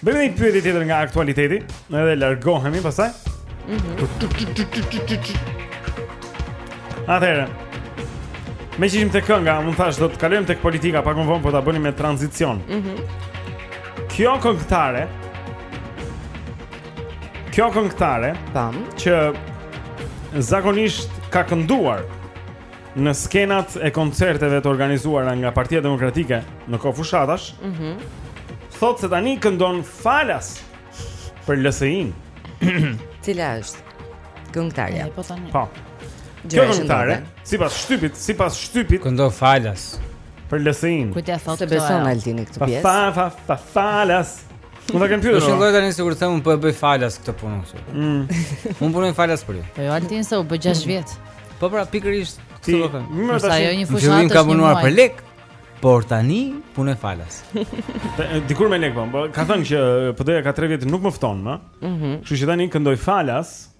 Bëjmë një pyetje tjetër nga aktualiteti, edhe largohemi pastaj. Mhm. Atëherë. Meqë ishim te kënga, mund thashë do të kalojmë tek politika pak më vonë, po ta bënim me tranzicion. Mhm. Mm Kjo këngëtare Kjo këngëtare, tam, që zakonisht ka kënduar në skenat e koncerteve të organizuara nga Partia Demokratike në kohë fushatash. Mhm. Mm Thotë se tani këndon falas për LSI-n. Cila është? Këngëtarja. Po tani. Po. Kjo këngëtare, sipas shtypit, sipas shtypit, këndon falas për LSI-n. Kujt ja thotë? S'e beson Altini këtë pjesë. Fa fa fa falas. Mund ta kem pyetur. Është njëlloj tani sikur të them un po e bëj falas këtë punë. Mm. Un punoj falas për ju. Po jo Altin se u bë 6 vjet. Po pra pikërisht këtë do them. Me sa ajo një fushatë. Fillim ka punuar për lek. Por tani punoj falas. Dikur me lek po, po ka thënë që PD-ja ka 3 vjet nuk më fton më. Mhm. Kështu që tani këndoj falas.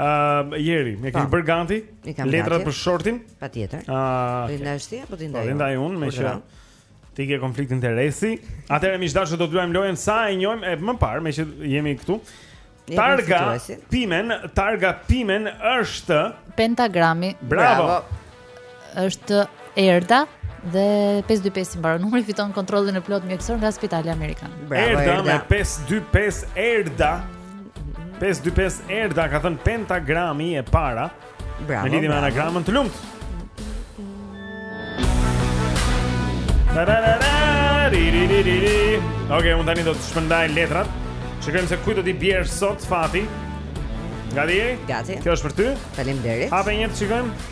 Ëm uh, Jeri, m'i ke po. bërë gati letrat për shortin? Patjetër. Ëh. Uh, okay. I ndan ti apo t'i ndaj? Po i ndaj unë, meqë ti ke konflikt interesi. Atëherë miq të dashur do të luajmë lojën sa e njohim e më parë, meqë jemi këtu. Targa pimen, targa pimen është pentagrami. Bravo. Bravo. Është Erda dhe 525 i mbaron numri fiton kontrollin e plotë mjekësor nga Spitali Amerikan. Bravo Erda. Erda 525 Erda. 525 Erda ka thënë pentagrami e para. Bravo. Me lidhje me anagramën të lumtë. Ok, unë tani do të shpërndaj letrat shikojmë se kujt do t'i bjerë sot fati Gati? Gati Kjo është për ty Faleminderit Hape një të shikojmë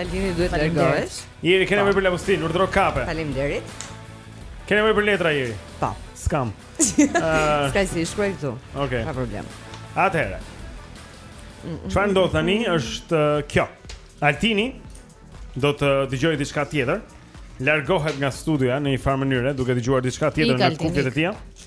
Altini duhet të largohesh. Jeri keni nevojë për lapustil, urdhëro kape. Faleminderit. Keni nevojë për letra Jeri? Po. S'kam. Ah. S'ka si shkruaj këtu. Okej. Pa problem. Atëherë. Çfarë ndodh tani është uh, kjo. Altini do të dëgjojë diçka tjetër. Largohet nga studioja në një farë mënyre duke dëgjuar diçka tjetër Ik, Altini, ik. Nga kufjet e tija.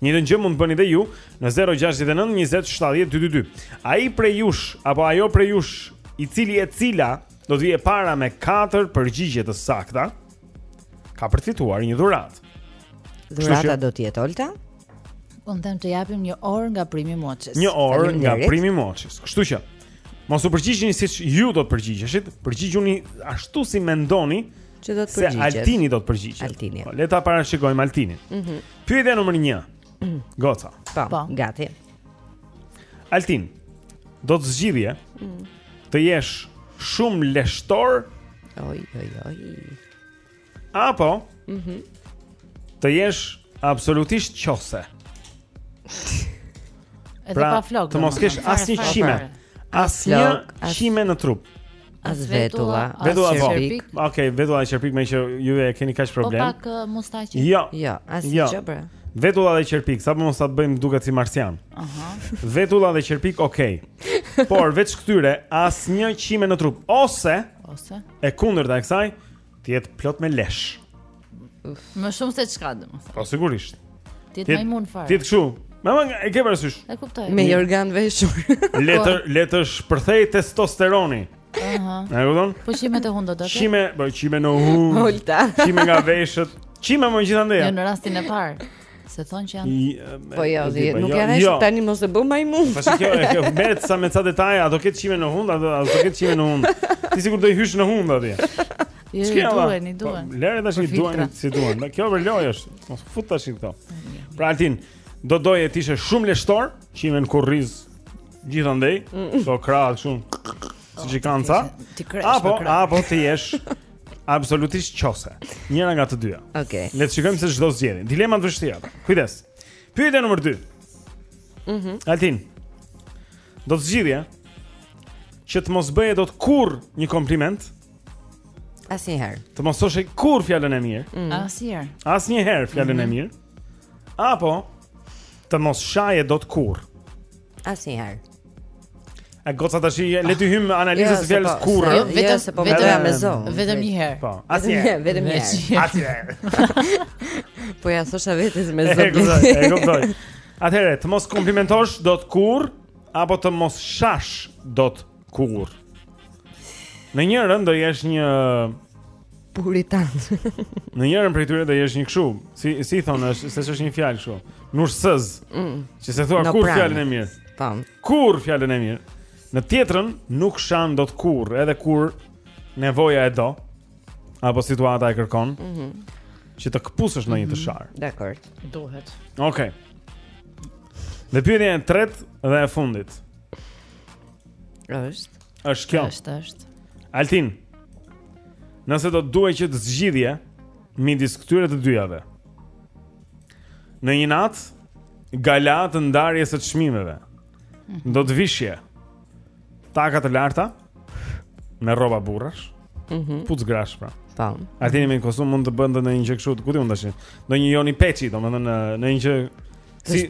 Të njëjtën gjë mund të bëni dhe ju në 069 20 70 222. Ai prej jush apo ajo prej jush, i cili e cila do të vijë para me katër përgjigje të sakta, ka përfituar një dhuratë. Dhurata do të jetë Olta. Unë them të japim një orë nga primi moqës Një orë nga primi moqës Kështu që Mos u përgjigjni siç ju do të përgjigjeshit, përgjigjuni ashtu si mendoni që do të përgjigjej. Se Altini do të përgjigjet. Altini. Po, le ta parashikojmë Altinin. Mhm. Mm Pyetja numër një Goca po. po, gati Altin do të zgjidhje mm. Të jesh shumë leshtor Oj, oj, oj Apo mm -hmm. Të jesh absolutisht qose Edhe pra, pa flok Të mos kesh asnjë qime Asnjë qime në trup As vetulla, as qerpik. Po. Okej, vetulla e qerpik meqë ju e keni kaq po problem. Po pak uh, mustaqe. Jo. Jo, asgjë jo. bre. Vetulla dhe qerpik, sa për mos ta bëjmë duket si marsian. Aha. Vetulla dhe qerpik, okay. Por veç këtyre asnjë qime në trup ose ose e kundërta e kësaj, Të jetë plot me lesh. Më shumë se ç'ka domethënë. Po sigurisht. Të jetë majmun fare. Të jetë kshu. Mama e ke parasysh? E kuptoj. Me organ veshur. Letër po. le t'i shpërthejë testosteroni. Aha. E kupton? Po qime te hunda do të. Qime, po qime në hundë. Olta. Qime nga veshët. Qime gjithandej. Jo në rastin e parë. Se thonë që janë Po jo, dhe, nuk jo, janë jo. tani mos e bëmë i mund Pasi kjo, e kjo, merret sa me ca detaje A do ketë qime në hundë, a do, do ketë qime në hundë Ti sikur do i hysh në hundë, atje Jo, i duen, i po, duen Lëre tashti i duhen, s'i duhen Kjo për lojë është, mos fut tashti këto Pra altin, do doje t'ishe shumë leshtor Qime në kurriz Gjithandej, mm. so krahë shumë Siç e kanë ca Apo, apo të jesh Absolutisht qose. Njëra nga të dyja. Okej. Okay. Le të shikojmë se ç'do zgjedhë. Dilema të vështira. Kujdes. Pyetja nr. 2. Mhm. Mm Altin. Do të zgjidhje që të mos bëje dot kurr një kompliment. Asnjëherë. Të mos thoshe kurr fjalën e mirë. Mm. Asnjëherë. Asnjëherë fjalën mm -hmm. e mhm. mirë. Apo të mos shaje dot kurr. Asnjëherë. A goca tash je le të hym në analizën e fjalës po, kurrë. Jo, vetëm se po vetëm me zon. Vetëm një herë. Po, asnjë. Vetëm një herë. Asnjë. Po ja thosha vetes me zon. E kuptoj. Atëherë, të mos komplimentosh dot kurr apo të mos shash dot kurr. Në njërën do jesh një Puritan. Në njërën prej tyre do jesh një kshu, si si thon, ça është një fjalë kshu. Nursëz. Mm. Që s'e thua dot kurr fjalën e mirë. Tan. Kurr fjalën e mirë. Në tjetrën nuk shan dot kurr, edhe kur nevoja e do apo situata e kërkon. Mhm. Mm që të këpusësh ndonjë të mhm. sharë. Dakord. Duhet. Okej. Okay. Dhe pyetja e tretë dhe e fundit. Është. Është kjo. Është, është. Altin. Nëse do të duhej që të zgjidhje midis këtyre të dyjave. Në një natë gala të ndarjes së çmimeve. Mhm. Do të vishje taka të larta me rroba burrash. Mhm. Mm Kpuc grash pra. Tam. Po. Altin me kostum mund të bënte ndonjë gjë kështu, ku ti mund tash? Ndonjë Joni Peçi, domethënë në një gjë Si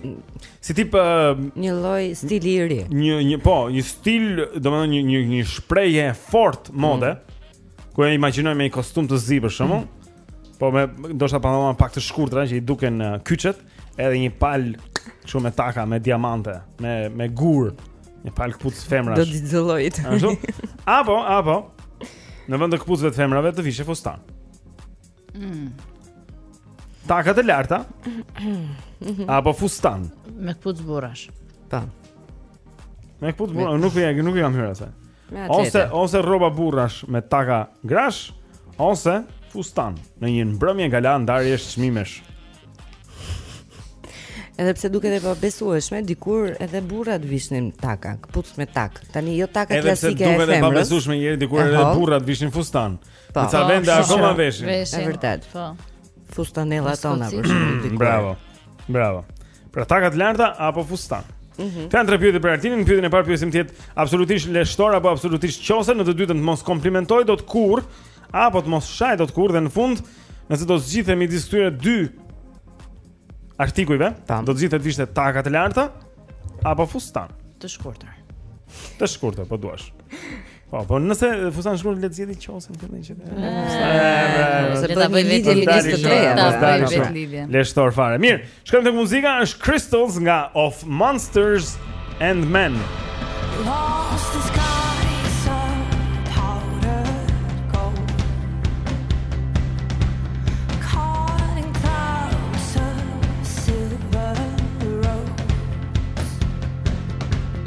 si tip uh, një lloj stili i ri. Një një po, një stil, domethënë një një një shprehje e fort mode. Mm. Kur e imagjinoj me një kostum të zi për shembull. Mm. Po me ndoshta pantallona pak të shkurtra që i duken uh, kyçet, edhe një pal kështu me taka me diamante, me me gur, një pal këpuc femrash. Do të dëllojit. Ashtu? Apo, apo. Në vend të këpucëve të femrave të vishe fustan. Mm. Takat e larta? Apo fustan? Me këpucë burrash. Po. Me këpucë burrash, nuk e nuk jam hyrë asaj. Ose ose rroba burrash me taka grash, ose fustan në një mbrëmje gala ndarje çmimesh. Edhe pse duket e pabesueshme, dikur edhe burrat vishnin taka, këpucë me tak. Tani jo taka klasike e femrës. Edhe pse duket e pabesueshme, dikur edhe burrat vishnin fustan. Po. Në ca vende po, akoma veshin. Është vërtet. Po. Fustanella tona për shembull. Bravo. Bravo. Pra takat larta apo fustan? Mhm. Janë tre pyetje për Altinin, pyetjen e parë pyesim ti absolutisht leshtor apo absolutisht qose në të dytën të mos komplimentojë dot kurr apo të mos shajë dot kurr dhe në fund nëse do zgjidhte midis këtyre dy artikujve, Tam. do të zgjidhte të vishte taka të larta apo fustan. Të shkurtër. Të shkurtër, po duash. Po, po nëse Fusan shkruan le të zgjidhni qosën këtu që. Nëse do të bëj lidhje me të treja. S'e vështirë fare. Mirë, shkojmë tek muzika, është Crystals nga Of Monsters and Men.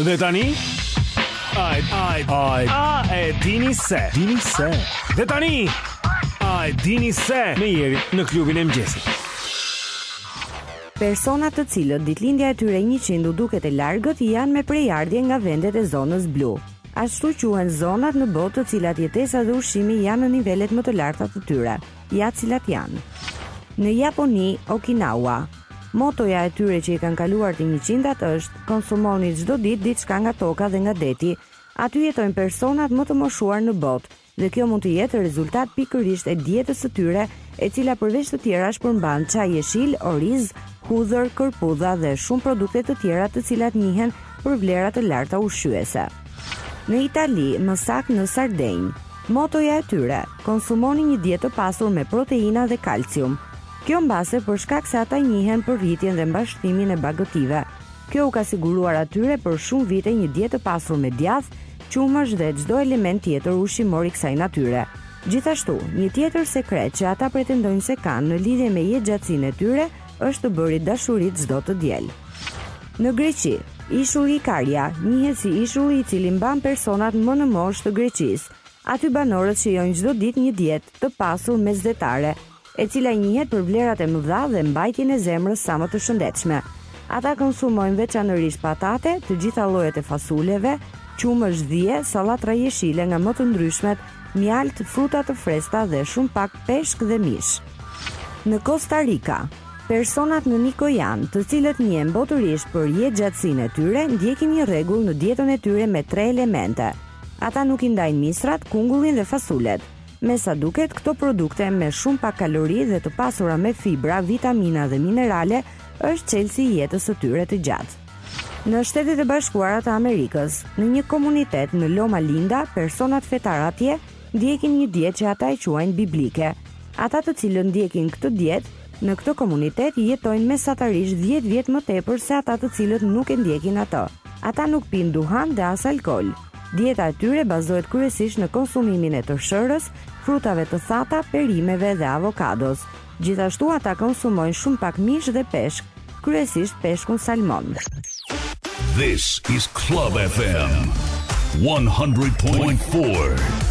Dhe tani A a a a e dini se dini se Dhe tani A e dini se me Jerin në klubin e mëngjesit Personat të cilët ditëlindja e tyre 100 u duket e largët janë me prejardhje nga vendet e zonës blu. Ashtu quhen zonat në botë të cilat jetesa dhe ushqimi janë në nivelet më të larta të tyre. Ja cilat janë. Në Japoni, Okinawa, Motoja e tyre që i kanë kaluar të njëqindat është, konsumoni çdo ditë diçka nga toka dhe nga deti. Aty jetojnë personat më të moshuar në botë, dhe kjo mund të jetë rezultat pikërisht e dietës së tyre, e cila përveç të tjerash përmban çaj jeshil, oriz, hudhër, kërpudha dhe shumë produkte të tjera të cilat njihen për vlera të larta ushqyese. Në Itali, më saktë në Sardenjë, motoja e tyre, konsumoni një dietë të pasur me proteina dhe kalcium. Kjo mbase për shkak se ata njihen për rritjen dhe mbarështimin e bagëtive. Kjo u ka siguruar atyre për shumë vite një dietë të pasur me djathë, qumësht dhe çdo element tjetër ushqimor i kësaj natyre. Gjithashtu, një tjetër sekret që ata pretendojnë se kanë në lidhje me jetëgjatësinë e tyre është të bërit dashuri çdo të diel. Në Greqi, ishulli Ikaria njihet si ishulli i cili mban personat më në moshë të Greqisë. Aty banorët shijojnë çdo ditë një dietë të pasur mesdhetare, e cila njihet për vlerat e mëdha dhe mbajtjen e zemrës sa më të shëndetshme. Ata konsumojnë veçanërisht patate, të gjitha llojet e fasuleve, qumësht dhie, sallata jeshile nga më të ndryshmet, mjaltë, fruta të freskëta dhe shumë pak peshk dhe mish. Në Kosta Rika, personat në Nikoja, të cilët njihen botërisht për jetëgjatësinë e tyre, ndjekin një rregull në dietën e tyre me tre elemente. Ata nuk i ndajnë misrat, kungullin dhe fasulet. Me sa duket, këto produkte me shumë pak kalori dhe të pasura me fibra, vitamina dhe minerale është çelësi i jetës së tyre të gjatë. Në Shtetet e Bashkuara të Amerikës, në një komunitet në Loma Linda, personat fetarë atje ndjekin një dietë që ata e quajnë biblike. Ata të cilët ndjekin këtë dietë në këtë komunitet jetojnë mesatarisht 10 vjet më tepër se ata të cilët nuk e ndjekin atë. Ata nuk pinë duhan dhe as alkool. Dieta e tyre bazohet kryesisht në konsumimin e tërshërës, frutave të thata, perimeve dhe avokados. Gjithashtu ata konsumojnë shumë pak mish dhe peshk, kryesisht peshkun salmon. This is Club FM 100.4.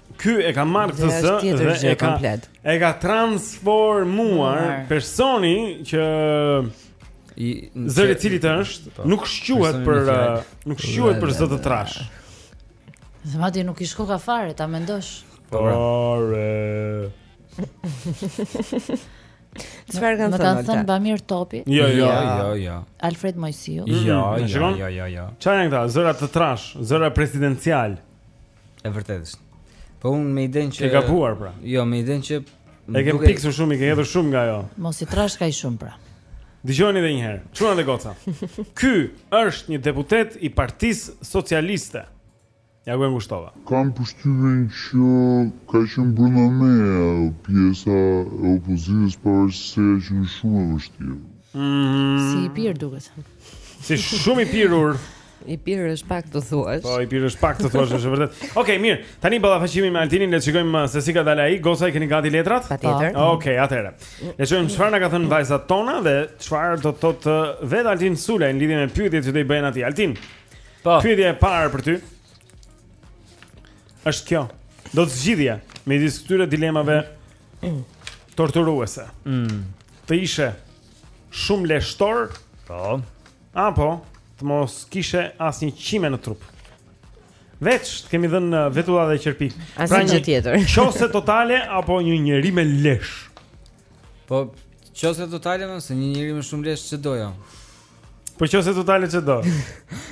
Ky e ka marrë këtë zë dhe e ka komplet. e ka transformuar Mar. personi që i zëri i cilit është po. nuk shquhet për uh, nuk shquhet për zë të trash. Zë madje nuk i shko ka fare, ta mendosh. Po. Ore. Çfarë kanë thënë? Më kanë thënë Bamir Topi. Jo, jo, jo, jo. jo. Alfred Moisiu. Jo, jo, jo, jo. Çfarë janë këta? Zëra të trash, zëra presidencial. E vërtet është. Po unë me idenë që. Ke gabuar pra. Jo, me idenë që E ke duke... piksur shumë, i ke hedhur shumë nga ajo. Mos i trash kaq shumë pra. Dëgjoni edhe një herë. Çuna dhe goca. Ky është një deputet i Partisë Socialiste. Ja ku e ngushtova. Kam përshtypjen që ka qenë brenda dhe pjesa e opozitës pavarësisht se ka qenë shumë e vështirë. Mm -hmm. Si i pirë duket. Si shumë i pirur. I pirë është pak të thuash. Po i pirë është pak të thuash, është vërtet. Okej, okay, mirë. Tani ballafaqimi me Altinin, le të shikojmë uh, se si ka dalë ai. Goca i keni gati letrat? Patjetër. Po. Okej, okay, atëherë. Le të shojmë çfarë na kanë thënë vajzat tona dhe çfarë do të thotë uh, vetë Altin Sula në lidhje me pyetjet që do i bëjnë atij. Altin. Po. Pyetja e parë për ty. Është kjo. Do të zgjidhje midis këtyre dilemave torturuese. Mm. Të ishe shumë leshtor. Po. Apo të mos kishe asnjë qime në trup. Veç, të kemi dhënë uh, vetulla dhe qerpikë. Asnjë pra gjë tjetër. Qose totale apo një njeri me lesh. Po, qose totale sesa një njeri me shumë lesh ç'do ja. Po qose do dalë çdo.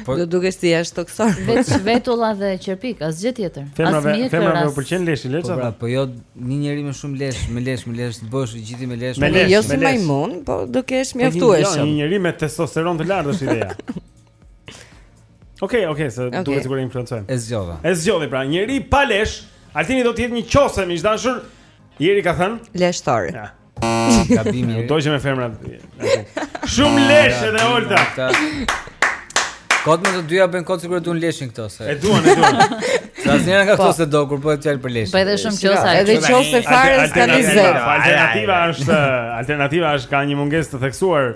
Po do dukesh ti jashtëtokësor. Veç vetulla dhe qerpikë, asgjë tjetër. Asmir të Femrave u pëlqen leshi, lesh apo? Po, pra, po jo një njeri me shumë lesh, me lesh, me lesh të bësh gjithë me lesh. Me lesh, jo si majmun, po do kesh po, mjaftueshëm. Jo, një njeri me testosteron të lartë është ideja. Okej, okej, s'duhet sigurisht të influencojmë. E zgjodha. E zgjodhi pra, njeri pa lesh, Altini do të jetë një qose miq të dashur. Jeri ka thënë? Leshtori. Ja. Gabimi. Do që me femrat. Shumë lesh edhe Olta. Kot me të dyja bëjnë kot sikur s'e duan leshin këto se. E duan, e duan. Sa asnjëra nga këto po. se do kur po e fjalë për leshin. Po edhe shumë qosa, edhe qose fare s'ka dizë. Alternativa është, alternativa është ka një mungesë të theksuar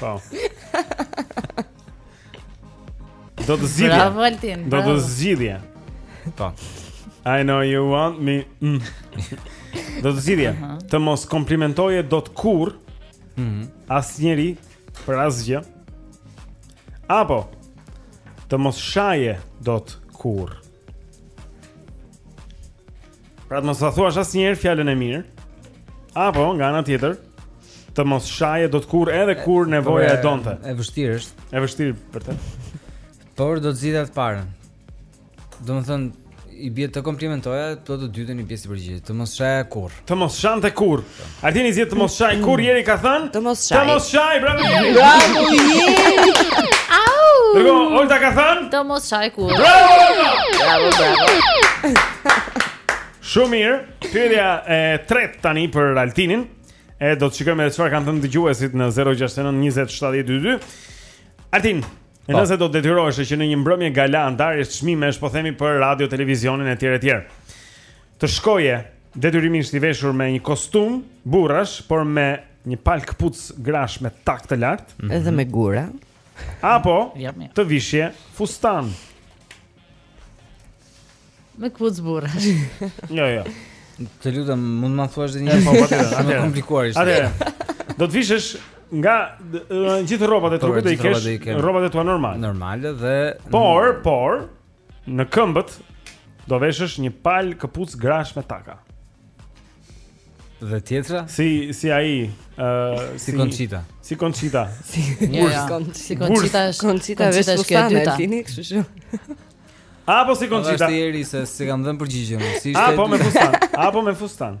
Po. Do të zgjidhje. Bravo Altin. Do të zgjidhje. Po. I know you want me. Mm. Do të zgjidhje. Uh -huh. Të mos komplimentoje dot kurrë. Mhm. Mm Asnjeri për asgjë. Apo të mos shaje dot kurrë. Pra të mos ta thuash asnjëherë fjalën e mirë. Apo nga ana tjetër, të mos shaje dot kurrë edhe kur nevoja e donte. E vështirë është. E vështirë për të. Por do të zgjidhja të parën. Domethënë i bie të komplimentoja, do të dytën i bie si përgjigje. Të mos shaja kurrë. Të mos shante kurrë. Altini zgjedh të mos shajë kurrë, Eri ka thënë të mos shaj. Të mos shajë, bravo. Bravo Eri. Au! Dërgo, Olta ka thënë të mos shajë kurrë. Bravo! Bravo, bravo. Shumë mirë. Pyetja e tretë tani për Altinin. E do të shikojmë edhe çfarë kanë thënë dëgjuesit në 069 20 70 22. Altin, e po. nëse do të detyroheshe që në një mbrëmje gala ndarjesh çmimesh, po themi për radio, televizionin etj etj. Të shkoje detyrimisht i veshur me një kostum burrash, por me një palë këpucë grash me tak të lartë. Mm -hmm. Edhe me gura. Apo të vishje fustan. Me këpucë burrash. jo, jo. Të lutem, mund të më thuash edhe një herë, po patjetër, po, e komplikuar ishte. Atëherë. Do të vishësh nga gjithë rrobat e trupit do i kesh rrobat e tua normale. Normale dhe por, por Në këmbët do veshësh një palë këpucë grash me taka. Dhe tjetra? Si si ai, ë uh, si, si Conchita. Si Conchita. Si si Conchita, Conchita vetë është kjo e dyta. kështu që. Apo si Conchita. Vazhdo Eri se s'e kam dhënë përgjigjen. Si ishte? Apo me fustan. Apo me fustan.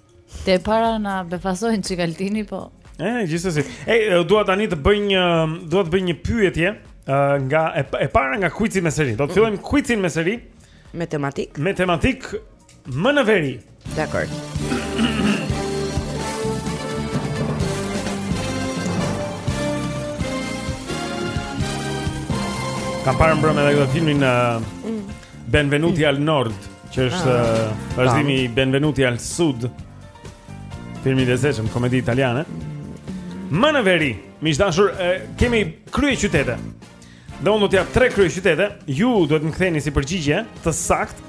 Te para na befasoi një çikë Altini, po. E, gjithsesi. Ej, dua tani të bëj një, dua të bëj një pyetje uh, nga e, e para nga kuici me seri. Do të fillojmë kuicin me seri me tematikë. Me tematikë më në veri. Dakord. Kam parë mbrëmë edhe këtë filmin uh, Benvenuti al Nord, që është vazhdimi ah. uh, i Benvenuti al Sud. Film i lezetshëm, komedi italiane. Më në veri, miq të dashur, kemi kryeqytete. Dhe unë do të jap tre kryeqytete, ju duhet më ktheni si përgjigje të saktë,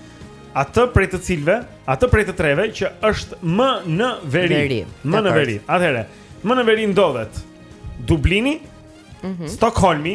atë prej të cilve, atë prej të treve që është më në veri. veri. Më në veri. Atëherë, më në veri ndodhet Dublini, mm -hmm. Stokholmi,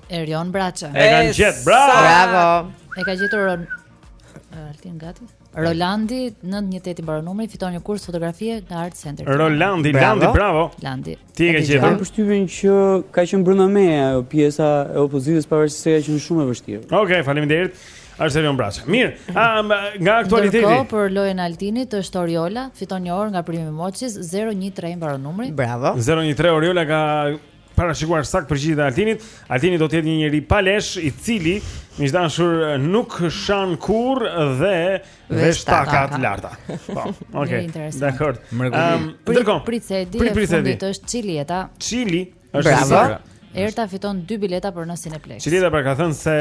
Erion Braçe. E kanë gjet, bravo. Bravo. E ka gjetur Ron Altin gati. Rolandi 918 i mbaron numri, fiton një kurs fotografie nga Art Center. Rolandi, bravo. Landi, bravo. Landi. Ti e ke gjetur. Kam përshtypjen që ka qenë brenda mu ajo pjesa e opozitës pavarësisht se ka qenë shumë e vështirë. Okej, okay, faleminderit. Është Erion Braçe. Mirë, um, nga aktualiteti. Ndërkohë për lojën e Altinit është Oriola, fiton një orë nga Prime Mochis 013 i mbaron numri. Bravo. 013 Oriola ka parashikuar saktë përgjigjet e Altinit. Altini do të jetë një njeri pa lesh, i cili më i dashuri nuk shan kurrë dhe vesh taka të larta. Po. Okej. Dakor. Ehm, ndërkohë, pricedi e fundit është Çiljeta. Çili është Bravo. Erta fiton dy bileta për në Cineplex. Çiljeta pra ka thënë se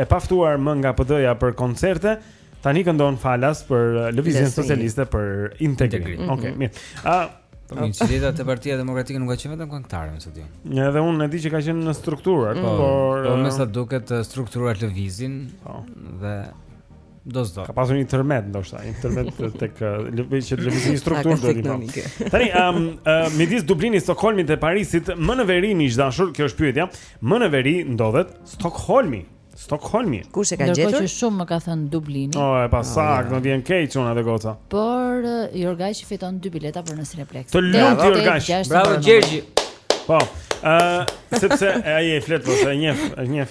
e paftuar më nga PD-ja për koncerte. Tani këndon falas për lëvizjen socialiste për integrim. Okej, mhm. mirë. Ëh, Po mirë, Çiljeta te Partia Demokratike nuk ka qenë vetëm këngëtare, me sa di. Ja edhe unë e di që ka qenë në strukturë, mm. por... Po, po me sa duket strukturat lëvizin po. dhe do të thotë. Ka pasur një tërmet, ndoshta, një tërmet tek, lëvizje që të lëvizin strukturë do një po. Tani, um, uh, midis Dublinit, Stokholmit dhe Parisit, më në veri, miq të dashur, kjo është pyetja, më në veri ndodhet Stokholmi. Stockholmi. Kush e ka gjetur? Ndërkohë që shumë më kanë thënë Dublini. Oh, e pasaktë, oh, më vjen keq çuna dhe goca. Por uh, Jorgaqi fiton dy bileta për në Cineplex. Të lumtë Jorgaqi. Bravo Gjergji. Po. Ë, uh, sepse ai e flet ose e njeh, e njeh.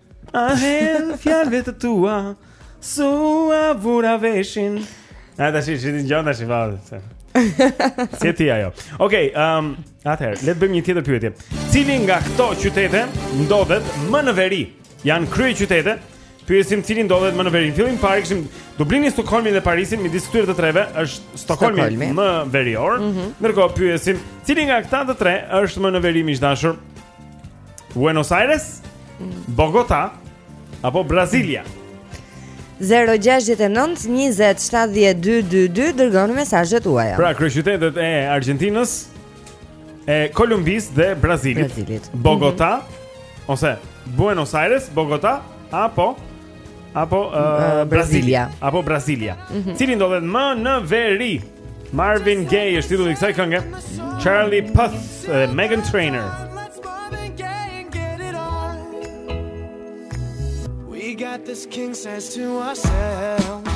A hedh fjalëve të tua Su a vura veshin A ta shi që ti gjon ta shi valë Si e ti ajo Okej, okay, um, atëherë, le të bëjmë një tjetër pyetje Cili nga këto qytete ndodhet më në veri Janë kryeqytete Pyesim cili ndodhet më në veri Fillimisht kishim Dublinin, Stokholmin dhe Parisin Midis këtyre të treve është Stokholmi, Stokholmi. më verior mm -hmm. Ndërkohë pyesim Cili nga këta të tre është më në veri miq të dashur Buenos Aires, mm. Bogota apo Brazilia. 0-6-9-27-2-2-2 Dërgoni mesazhet tuaja Pra, kryeqytetet e Argjentinës E Kolumbisë dhe Brazilit, Brazilit. Bogota mm -hmm. Ose Buenos Aires, Bogota Apo apo uh, Brazilia. Apo Brazilia. Mm -hmm. Cili ndodhet më në veri? Marvin Gaye është titulli i kësaj kënge. Charlie Puth dhe Meghan Trainor. We got this king size to ourselves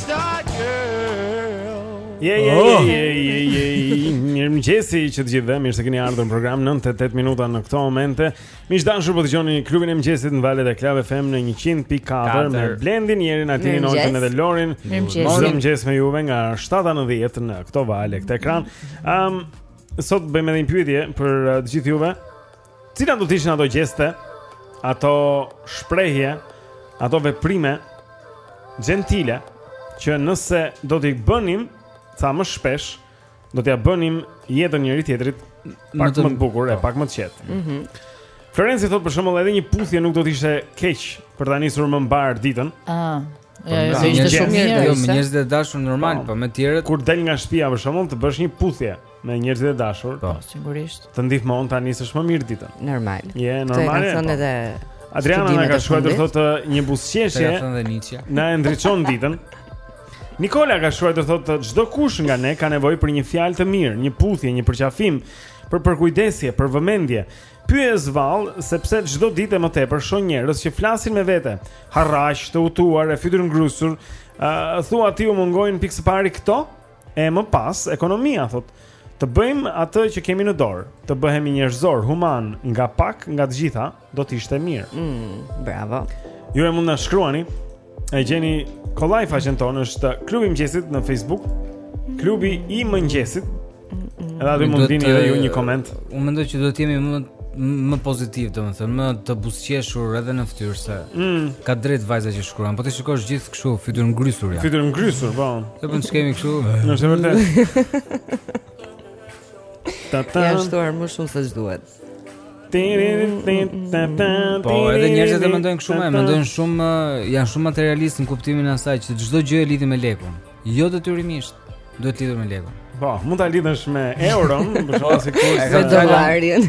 Star Girl. Je je oh. je je je. Mirëmëngjesi për të gjithëve, mirë se keni ardhur në program 98 minuta në këto momente. Miq të dashur, po dëgjoni klubin e mëngjesit në valët e Club FM në 100.4 me Blendin, Jerin, Altinin, Olden dhe Lorin. Mirëmëngjes me juve nga 7 në 10 në këto valë këtë ekran. Ëm um, sot bëjmë edhe një pyetje për uh, të gjithë juve. Cila do të ishin ato gjeste, ato shprehje, ato veprime gjentile që nëse do t'i bënim ca më shpesh, do t'ia bënim jetën njëri tjetrit pak më të bukur e po. pak më të qetë. Mhm. Mm Florenci thotë për shembull edhe një puthje nuk do të ishte keq për ta nisur më mbarë ditën. Ëh. Ah. Po, ja, do ishte shumë mirë, jo, me njerëzit e dashur normal, po, po me të tjerët. Kur del nga shtëpia për shembull të bësh një puthje me njerëzit e dashur. Po, po sigurisht. Të ndihmon ta nisësh më mirë ditën. Normal. Je normal. Të thonë edhe Adriana na ka shkruar thotë një buzëqeshje. Të thonë Niçja. Na e ndriçon ditën. Nikola ka shkruar thotë çdokush nga ne ka nevojë për një fjalë të mirë, një puthje, një përqafim për përkujdesje, për vëmendje. Pyes vallë, sepse çdo ditë e më tepër shoh njerëz që flasin me vete, harraq, të hutuar, e fytyrëngrysur. Ë uh, thua t'u mungojnë pikë së pari këto? E më pas ekonomia thotë. Të bëjmë atë që kemi në dorë, të bëhemi njerëzor, human, nga pak, nga të gjitha, do të ishte mirë. Mm, bravo. Ju mund të na shkruani E gjeni kollaj faqen tonë është klubi i mëngjesit në Facebook. Klubi i mëngjesit. Edhe aty mund të lini edhe ju një koment. Unë mendoj që duhet të jemi më më pozitiv, domethënë, më të buzëqeshur edhe në fytyrë se. Mm. Ka të drejtë vajza që shkruan, po t'i shikosh gjithë kështu fytyrëngrysur janë. Fytyrëngrysur, po. Të bën skemi kështu. Në të vërtetë. Ta ta. Ja shtuar më shumë se ç'duhet. Po, edhe njerëzit e mendojnë kështu, e mendojnë shumë, janë shumë materialist në kuptimin e asaj që çdo gjë e lidhin me lekun. Jo detyrimisht, duhet lidhur me lekun. Po, mund ta lidhësh me euron, për shkak se kur e ka dollarin.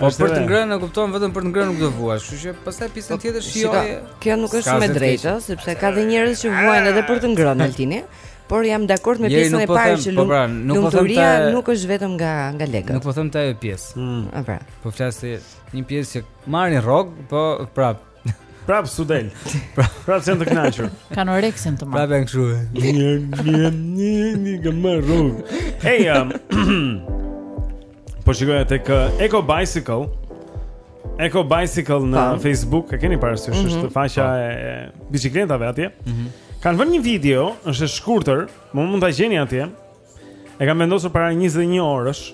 Po për të ngrënë, e kupton vetëm për të ngrënë nuk do vuash, kështu që pastaj pjesën po, tjetër shijoje. Kjo nuk është shumë e drejtë, sepse ka dhe njerëz që vuajnë edhe për të ngrënë Altini. Por jam dakord me pjesën e parë që po pra, lumturia nuk është vetëm nga nga lekët. Nuk po them te ajo pjesë. Ëh, mm. pra. Po flas për një pjesë që marrin rrogë, po prap. Prap s'u del. Prap, prap s'janë të kënaqur. Kanë oreksin të madh. Prap janë kështu. Një një një një gamë rrogë. Hey, um, Po shikoja tek Eco Bicycle. Eco Bicycle në pa. Facebook, e keni parasysh, mm -hmm. është mhm. faqja e bicikletave atje. Mm -hmm. Kanë vënë një video, është e shkurtër, po mund ta gjeni atje. E kanë vendosur para 21 orësh.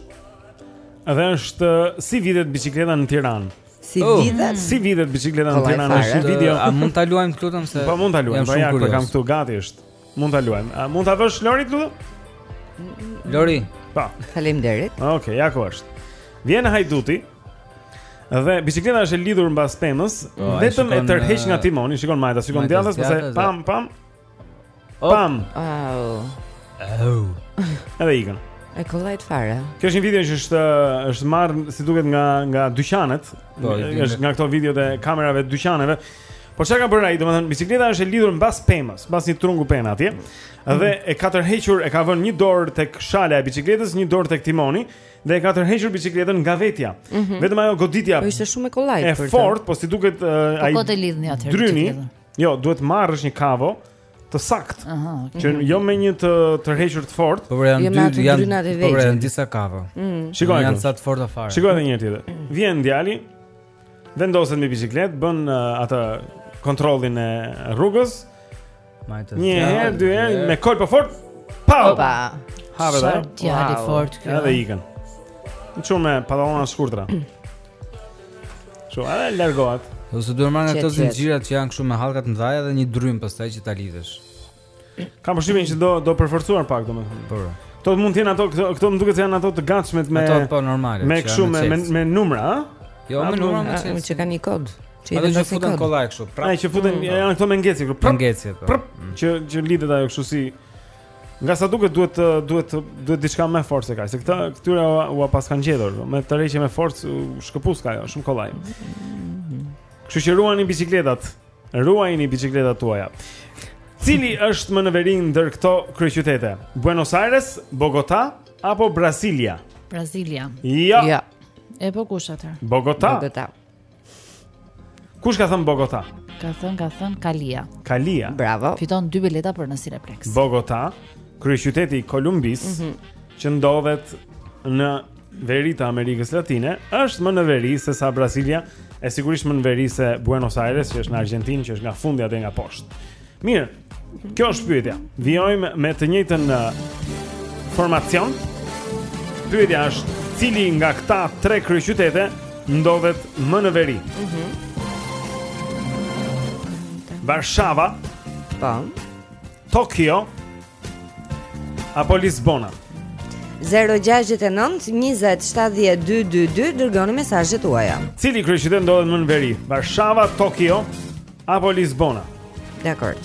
Dhe është si vidhet bicikleta në Tiranë. Si oh. vidhet? Si vidhet bicikleta në Tiranë? Është video. A mund ta luajmë këtu tëm se? Po mund ta luajmë, po ja, e kam këtu gati është. Mund ta luajmë. A mund ta vësh Lori këtu? Lori. Po. Faleminderit. Okej, okay, ja ku është. Vjen hajduti. Dhe bicikleta është e lidhur mbas pemës, oh, vetëm e tërheq nga timoni, shikon majta, shikon djathtas, sepse pam pam. Oh. Pam. Oh. Oh. Edhe ikën. E kollajtë fare. Kjo është një video që është marrë si duket nga nga dyqanet. Po, është nga këto videot e kamerave të dyqaneve. Po ça ka bërë ai, domethënë bicikleta është e lidhur mbas pemës, mbas një trungu peme atje. Mm. Dhe e ka tërhequr, e ka vënë një dorë tek shala e bicikletës, një dorë tek timoni dhe e ka tërhequr bicikletën nga vetja. Mm -hmm. Vetëm ajo goditja. Po ishte shumë e kollajtë për të. E fortë, po si duket uh, ai. Po të lidhni atë. Dryni. Jo, duhet të marrësh një kavo të saktë. Ëh. Okay. Që jo me një të tërhequr të fortë. Po janë jo, dy janë. Po janë disa kavo. Mm. Shikoj. Janë ca të forta fare. Shikoj edhe një tjetër. Vjen djali, vendoset me bicikletë, bën uh, atë kontrollin e rrugës. Majtas. Një herë, dy herë me kolpo fort. Pau. Opa. Have dhe. Ti hadi fort këtu. Edhe ikën. Një çun me pantallona të shkurtra. Ço, ai largohet. Ose duhet marrë nga ato zinxhirat që janë kështu me hallka të mëdha dhe një dryn pastaj që ta lidhësh. Kam përshtypjen që do do përforcuar pak domethënë. Po. po. Këto mund të jenë ato këto, këto më duket se janë ato të gatshme me ato po normale. Me kështu me, me me numra, ha? Jo, me numra me çelës. Që kanë një kod. Që ato që futen kollaj kështu. Pra, që futen mm. janë këto me ngeci kështu. Prap, ngeci ato. Po. Mm. Që që lidhet ajo kështu si Nga sa duket duhet duhet duhet diçka më e fortë se kaq. Se këta këtyre ua paskan gjetur, me tërheqje me forcë u shkëputka ajo, shumë kollaj. Mm. Kështu që ruani biçikletat. Ruajini biçikletat tuaja. Cili është më në veri ndër këto kryeqytete? Buenos Aires, Bogota apo Brasilia? Brasilia. Jo. Jo. E po kush atëherë? Bogota. Bogota. Kush ka thënë Bogota? Ka thënë, ka thënë Kalia. Kalia. Bravo. Fiton dy bileta për në Cineplex. Bogota, kryeqyteti i Kolumbisë, mm -hmm. që ndodhet në veri të Amerikës Latine është më në veri sesa Brazilia, e sigurisht më në veri se Buenos Aires, që është në Argentinë, që është nga fundi atje nga poshtë. Mirë. Kjo është pyetja. Vijojmë me të njëjtën uh, formacion. Pyetja është cili nga këta tre kryeqytete ndodhet më në veri? Mhm. Mm Varshava, Po, Tokio apo Lisbona. 0-6-9-27-12-22 Dërgoni mesazhet tuaja Cili kryeqytet ndodhet më në veri? Varshava, Tokio, apo Lisbona? Dakord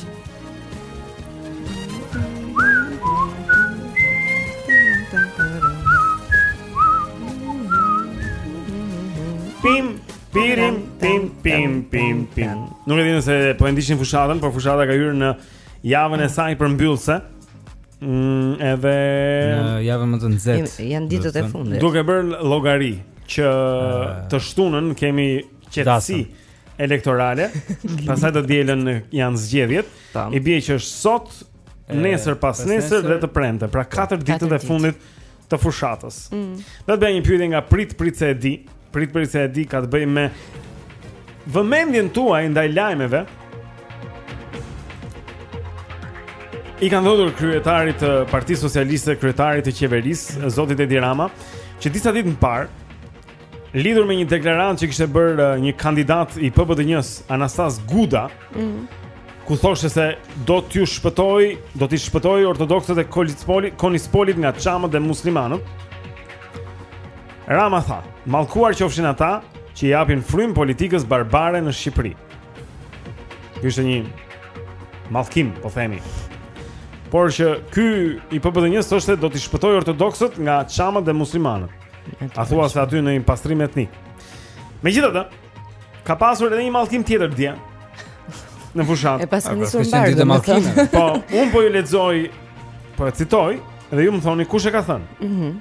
Pim, pirim, pim, pim, pim, pim Nuk e di nëse po e ndiqni fushatën Por fushata ka hyrë në javën e saj përmbyllëse. Mm, edhe në javën më të nxehtë. Janë ditët e fundit. Duke bërë llogari që të shtunën kemi qetësi elektorale, pastaj të dielën janë zgjedhjet. I bie që është sot, nesër, pasnesër dhe të premten. Pra katër ditët e fundit të fushatës. Mm. Do të bëj një pyetje nga prit prit se e di. Prit prit se e di ka të bëjë me vëmendjen tuaj ndaj lajmeve. I ka ndodhur kryetarit të Partisë Socialiste, kryetarit të qeverisë, zotit Edi Rama, që disa ditë më parë Lidhur me një deklaratë që kishte bërë uh, një kandidat i PBDNJ-së, Anastas Guda, mm. ku thoshte se do t'ju shpëtoj, do t'i shpëtoj ortodoksët e Kolispolit, Konispolit nga çamët dhe muslimanët. Rama tha, mallkuar qofshin ata që i japin frymë politikës barbare në Shqipëri. Ky ishte një mallkim, po themi. Por që ky i PBDNJ-së thoshte do t'i shpëtoj ortodoksët nga çamët dhe muslimanët. A thua se aty në pastrim etnik. Megjithatë, ka pasur edhe një mallkim tjetër dje. Në fushatë. E paska nisur mbarë. Në mallkim. Po, unë po ju lexoj, po e citoj dhe ju më thoni kush e ka thënë. Mhm. Mm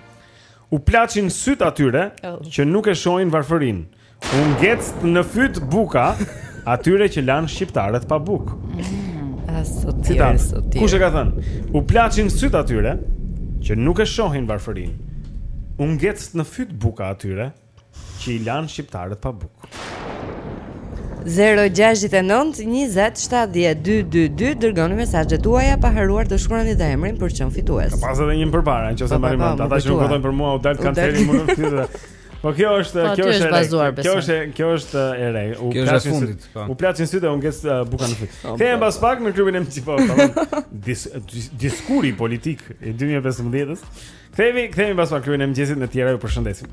u plaçin sytë atyre oh. që nuk e shohin varfërinë. U ngectë në fyt buka atyre që lanë shqiptarët pa bukë. Citat. Kush e ka thënë? U plaçin sytë atyre që nuk e shohin varfërinë. U ngectë në fyt buka atyre që i lanë shqiptarët pa bukë. 0-6-9-27-12-2 Dërgoni mesazhet tuaja pa harruar të shkruani dhe emrin për të qenë fitues Ka pas edhe një më përpara, nëqoftëse e mbani mend Ata që nuk votojnë për mua u daltë kanceri më në Po kjo është, po, kjo është bazuar besoj. Kjo është, kjo është e re. E fundit. Po. U plaçin sytë, u ngectë uh, buka në fyt. Kthehemi pas pak në klubin e mëngjesit. Dis, dis, diskuri politik i 2015-s. Kthehemi, kthehemi pas pak klubin e mëngjesit në tjera ju përshëndesim.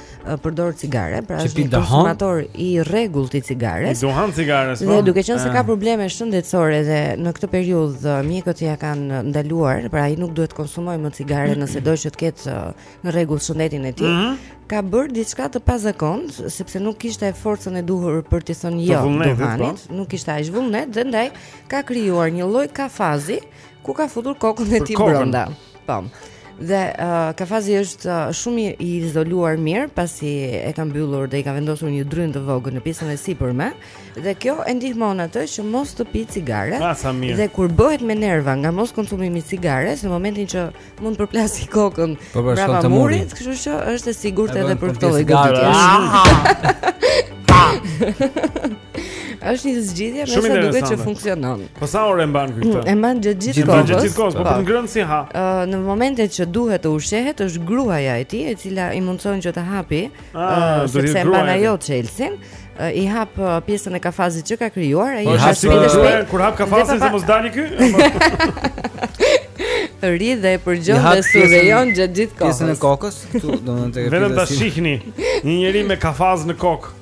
përdor cigare, pra është një konsumator i rregullt i cigares. I duhan-cigares. Po. Dhe duke qenë se ah. ka probleme shëndetësore dhe në këtë periudhë mjekët ia kanë ndaluar, pra ai nuk duhet të konsumojë më cigare nëse do që të ketë në rregull shëndetin e tij. Mm -hmm. Ka bërë diçka të pazakontë, sepse nuk kishte forcën e duhur për t'i thënë jo duhanit, po. nuk kishte aq vullnet dhe ndaj ka krijuar një lloj kafazi ku ka futur kokën e tij brenda. Po. Dhe uh, kafazi është uh, shumë i izoluar mirë pasi e ka mbyllur dhe i ka vendosur një dryn të vogël në pjesën e sipërme dhe kjo e ndihmon atë që mos të pi cigare. Ah, dhe kur bëhet me nerva nga mos konsumimi i cigares në momentin që mund të përplasi kokën pas murit, kështu që është e sigurt edhe për këtë lloj gjëje. Është një zgjidhje me sa duket që funksionon. Po sa orë mban këtë? Mm, e mban gjatë gjithë kohës. Gjatë gjithë kohës, po, po. për ngrënë si ha. Ë në momentet që duhet të ushqehet është gruaja e tij e cila i mundëson që të hapi, ah, sepse mban ajo çelësin i hap pjesën e kafazit që ka krijuar, ai po, shpejt, shpejt. Kur hap kafazin se mos dali ky? Rri dhe e përgjon dhe survejon gjatë gjithë kohës. Pjesën e kokës, këtu domethënë te. Vetëm ta shihni një njeri me kafaz në kokë.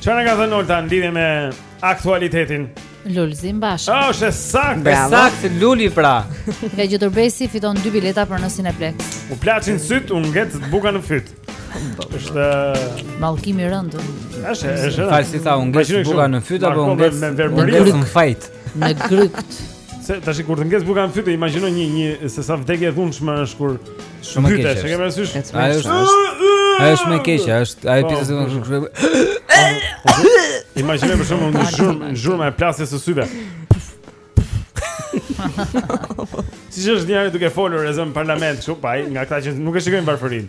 Çfarë na ka thënë Olta në lidhje me aktualitetin? Lulzim Basha. Ah, është saktë, është saktë Luli pra. Nga kjo Orbesi fiton dy bileta për në Cineplex. U plaçin sytë, u ngectë buka në fyt. Është mallkim i rëndë. Është, është. Fal, si tha, u ngectë buka në fyt apo u ngec me vermëri në fyt. Në grykë. Se tash kur të ngec buka n'fyt, imagjino një një se sa vdekje e dhunshme është kur shumë e keq. Shumë e keq. Ai është ai është më keq, ai është ai po, pjesa se nuk shkruaj. Imagjino për shembull një zhurmë, zhurma e plasjes së syve. Siç është njëri duke folur e zëmë në parlament kështu pa nga këta që nuk e shikojnë varfërinë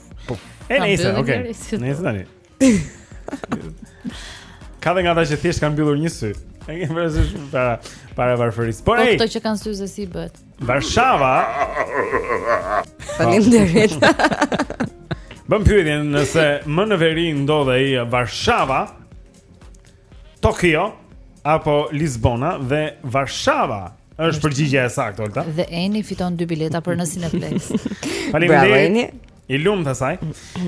Po. E nisi, okay. Nisi tani. Ka dhe nga ata që thjesht kanë mbyllur një sy. E ke parasysh para para varfërisë. Por po, ai. Po këto që kanë syze si bëhet. Varshava. Faleminderit. Bëmë pyetjen nëse më në veri ndodhej Varshava. Tokio apo Lisbona dhe Varshava është përgjigja e saktë, Olta. Dhe Eni fiton dy bileta për në Cineplex. Faleminderit. I lumtë asaj.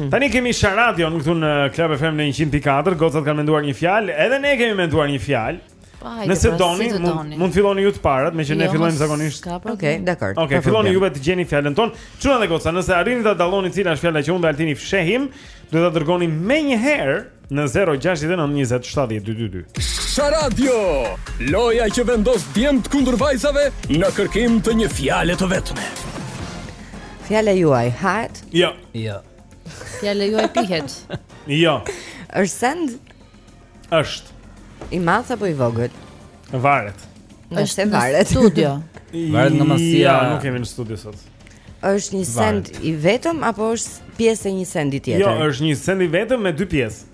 Tani kemi Sharadion këtu në Club FM në 104. Gocat kanë menduar një fjalë, edhe ne kemi menduar një fjalë. Po, Nëse pra, doni, mund, mund filloni ju të parat, meqë ne jo, fillojmë zakonisht. Okej, okay, dakord. Okej, okay, filloni juve të gjeni fjalën tonë. Çuna dhe goca, nëse arrini ta dalloni cila është fjala që unë dhe Altini fshehim, do ta dërgoni menjëherë në 069 20 70 222. Sharadio, loja që vendos djemt kundër vajzave në kërkim të një fjale të vetme. Fjala juaj hahet? Jo. Jo. Fjala juaj pihet? Jo. është send? është. I madh apo i vogël? Varet. Në është e varet. Studio. Varet nga masia. Jo, nuk kemi në studio sot. Është një send i vetëm apo është pjesë e një sendi tjetër? Jo, është një send i vetëm me dy pjesë.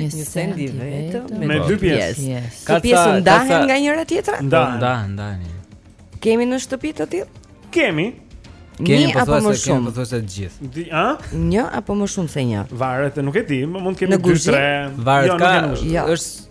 një send i vetëm me dy pjesë. Këto pjesë ndahen nga njëra tjetra? Ndahen, ndahen, ndahen. Kemi në shtëpi të tillë? Kemi. Kemi një apo më shumë? Po të gjithë. Ë? Një apo më shumë se një? Varet, nuk e di, mund të kemi dy, tre. Varet jo, ka, jo. është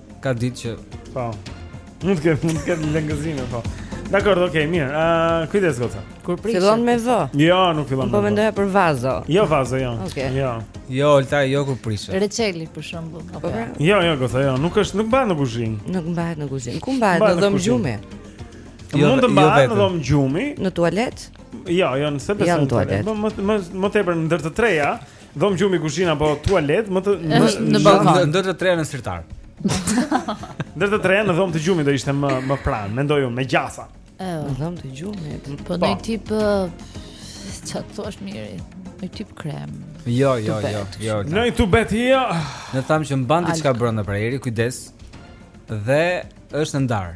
Ka ditë që po. Mund të ketë, mund të ketë lëngëzime, po. Dakor, ok, mirë. Ë, uh, kujdes goca. Kur prish. Fillon me V. Jo, nuk fillon me V. Po mendoja për vazo. Jo vazo, jo. Okay. Jo. Jo, Olta, jo kur prish. Reçeli për shembull. Po. Pra. Jo, jo, goca, jo. Nuk është, nuk mbahet në kuzhinë. Nuk mbahet në kuzhinë. Ku mbahet? Në dhomë gjumi. Jo, jo, mund të mbahet jo në dhomë gjumi. Në tualet? Jo, jo, nëse beson. Jo, në tualet. Po më më më tepër ndër të treja. Dhom gjumi kuzhinë apo tualet më të në ballkon ndër të treja në sirtar. Ndër të treja në dhom të gjumi do ishte më më pranë, mendoj unë, me gjasa. Ëh, dhom të gjumit. Po ne po. tip ça thoshim. Një tip krem. Jo, jo, jo, jo. Një tubet jo. Ne tham që mban diçka brenda pra Jeri, kujdes. Dhe Është e ndarë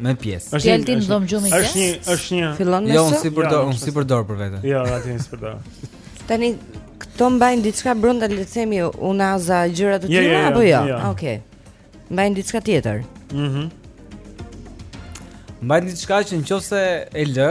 me pjesë. Është një altin dhom gjumi pjesë. Është një, është një. Fillon me jo, së. Jo, unë s'i përdor, unë s'i përdor për vete. Jo, ata s'i përdorin. Tani këto mbajnë diçka brenda le të themi unaza gjëra të tjera apo jo? Ah, okej. Mbajnë diçka tjetër. Mhm. Mbajnë diçka që në qoftë se e lë,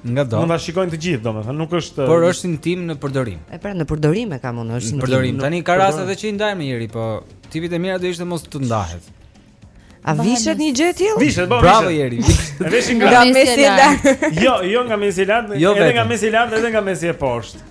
Nga do. Mund ta shikojnë të gjithë, domethënë, nuk është Por është intim në përdorim. E pra në përdorim e kam unë, është intim. Në përdorim. Tani ka raste edhe që i ndajmë Jeri, po ti, po e mira do ishte mos të ndahet. A vishet një gjë e tillë? Vishet, po vishet. Bravo Jeri. E veshin nga mesi e lart. Jo, jo nga mesi e lart, jo edhe nga mesi e lart, edhe nga mesi e poshtë.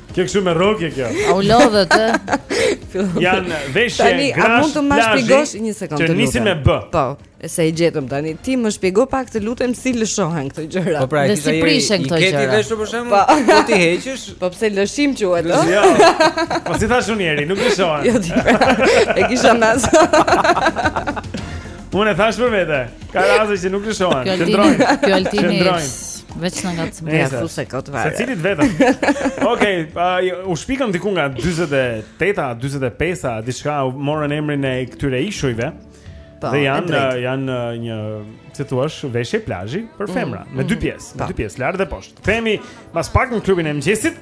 Kjo kështu me rrokje kjo. A u lodhët? Jan veshje tani, grash. Tani a mund të më shpjegosh një sekondë. Të nisim me B. Po, se i gjetëm tani. Ti më shpjego pak të lutem si lëshohen këto gjëra. Po pra, ti si prishen këto gjëra. Ke ti veshur për shembull? Po. po t'i heqësh? Po pse lëshim quhet? Jo. jo. Po siç thashë unë nuk lëshohen. Jo ti. E kisha më. Unë e thash për vete. Ka raste që nuk lëshohen. Qëndrojnë. Kjo altini. Qëndrojnë. Veç në nga të smutë Ja, su se këtë varë Secilit vetëm Okej, okay, uh, u shpikën diku nga 40-a, 45-a Diçka u morën emrin e këtyre ishujve po, Dhe janë, janë një, si thua, veshje plazhi për mm, femra mm, Me dy mm. pjesë, me po. dy pjesë, lartë dhe poshtë Kthehemi, mas pak në klubin e mëngjesit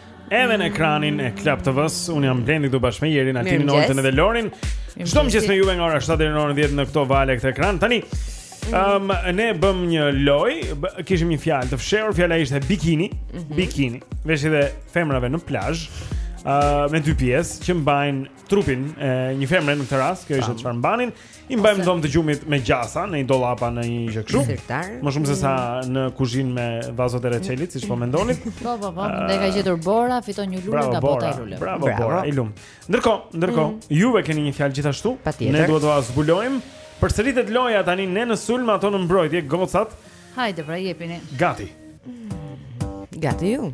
Edhe në ekranin e Klan TV-s, un jam Blendi këtu bashkë me Jerin, Altinin, Oltën dhe Lorin. Çdo mëngjes me juve nga ora 7 deri në orën 10 në këto vale këtë ekran. Tani, ëm um, mhm. ne bëm një loj, kishim një fjalë të fshehur, fjala ishte bikini, mm -hmm. bikini. Veshje e femrave në plazh, ë uh, me dy pjesë që mbajnë trupin e një femre në këtë rast, kjo ishte çfarë mbanin. E mbanin në dhomë të gjumit me gjasa në një dollap a në një gjë kështu. Më shumë se sa në kuzhinë me vazot e reçelit, siç po mendoni. Po, po, po, e ka gjetur Bora, fiton një lule nga bota e luleve. Bravo, bravo Bora, i lum. Ndërkohë, ndërkohë, mm. juve keni një fjalë gjithashtu. Ne duhet t'ua zbulojmë. Përsëritet loja tani ne në sulm ato në mbrojtje, gocat. Hajde, pra jepini. Gati. Gati ju.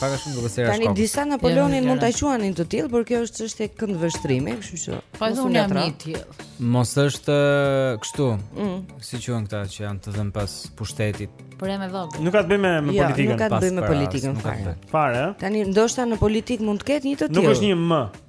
Pak a shumë duke sera shkop. Tani disa Napoleonin mund ta quanin të tillë, por kjo është çështje këndvështrimi, kështu që. Po unë jam i tillë. Mos është kështu. Mm. Si quhen këta që janë të dhënë pas pushtetit? Por jam e vogël. Nuk ka të bëjë me jo, politikën. Nuk ka të bëjë me politikën fare. Fare, ë? Tani ndoshta në politikë mund të ketë një të tillë. Nuk është një M.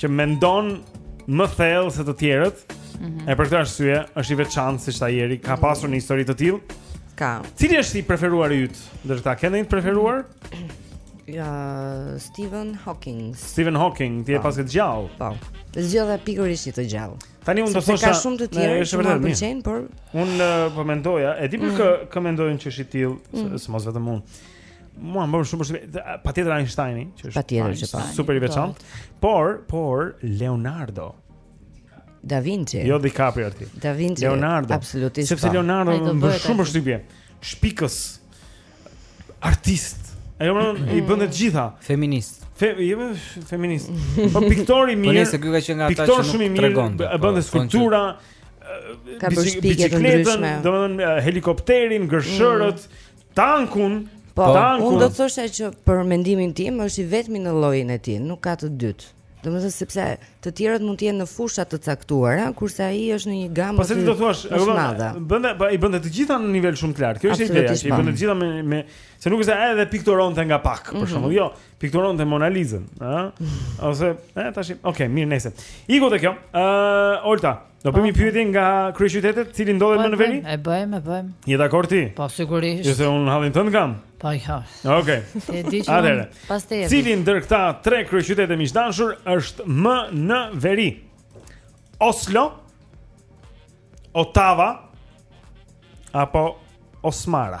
që mendon më thellë se të tjerët. Mm -hmm. E për këtë arsye është i veçantë siç tha Jeri, ka mhm. pasur një histori të tillë. Ka. Cili është i preferuari yt? Ndër ta keni të preferuar? Ja, Stephen Hawking. Stephen Hawking, ti e po. paske të gjallë. Po. Zgjodha pikërisht të gjallë. Tani unë do të thosha. Ka shumë të tjerë që më pëlqejnë, por unë po mendoja, e di për mm. kë kë mendojnë që është i tillë, mm. se mos vetëm unë. Mua më bën shumë përshtypje patjetër Einsteini, që është patjetër që pa. Super i veçantë. Por, por Leonardo Da Vinci. Jo DiCaprio arti. Da Vinci. Leonardo. Absolutisht. Sepse po. Leonardo më bën shumë përshtypje. Shpikës. Artist. Ai mm. i bënte të gjitha. Feminist. Fe, jo, feminist. Po piktor i mirë. Po nëse ky ka qenë nga ata që shumë i mirë, po, bënte skulptura. Ka bërë shpikje të ndryshme. Domethënë helikopterin, gërshërët, mm. Tankun, po, tankun. Unë do të thosha që për mendimin tim është i vetmi në llojin e tij, nuk ka të dytë. Domethënë sepse të tjerët mund të jenë në fusha të caktuara, kurse ai është në një gamë po të madhe. Po se ti do thuash, bënte po i bënte të gjitha në nivel shumë të lartë. Kjo është ideja, që i bënte të gjitha me me se nuk është se edhe pikturonte nga pak, për mhm. shembull. Jo, pikturonte Mona Lizën, ëh? Ose, eh tash, okay, mirë, nëse. Iku te kjo. Ëh, Olta, Do bëjmë një pyetje nga kryeqytetet, cili ndodhet më në veri? E bëjmë, e bëjmë. Je dakord ti? Po sigurisht. Jo se unë hallin tënd kam. Po jo. Okej. Ti e di që unë pastaj. Cili ndër këta tre kryeqytete miq të dashur është më në veri? Oslo, Ottawa apo Osmara?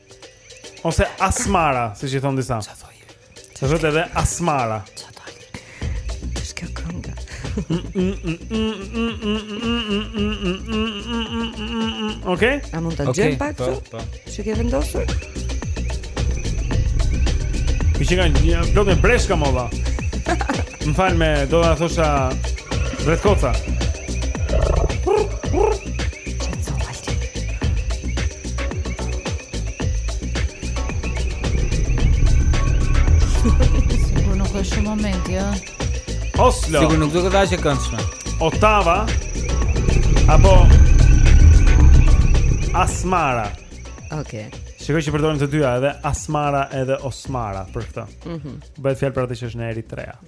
Ose asmara, siç i thonë disa Ça thua? Ça thua? edhe asmara Ça thua? Ça është kjo kënga Ok? A mund të gjejmë pak të? Që ke vendosur? Kështë që nga një plot me breshka më dha Më fal me doja të thosha Bretkosa Bretkosa Oslo. Sigurt nuk do të jetë e këndshme. Otava apo Asmara. Okej. Okay. Shikoj që përdorin të dyja edhe Asmara edhe Osmara për këtë. Mhm. Mm Bëhet fjalë për atë që është në Eritrea.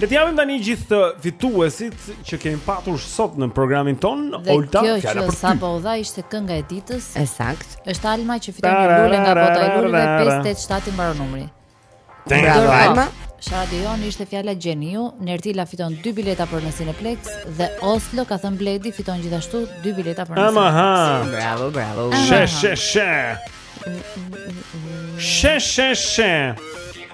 Le të japim tani gjithë fituesit që kemi patur sot në programin tonë, dhe Olta, kjo që sapo dha ishte kënga e ditës. Ekzakt. Është Alma që fiton një lule nga bota e luleve 587 i mbaron numri. Bravo Alma. Sharada ishte fjala gjeniu, Nertila fiton 2 bileta për në Cineplex dhe Oslo ka thënë Bledi fiton gjithashtu 2 bileta për në Cineplex. Amaha. Bravo, bravo. She she she. She she she.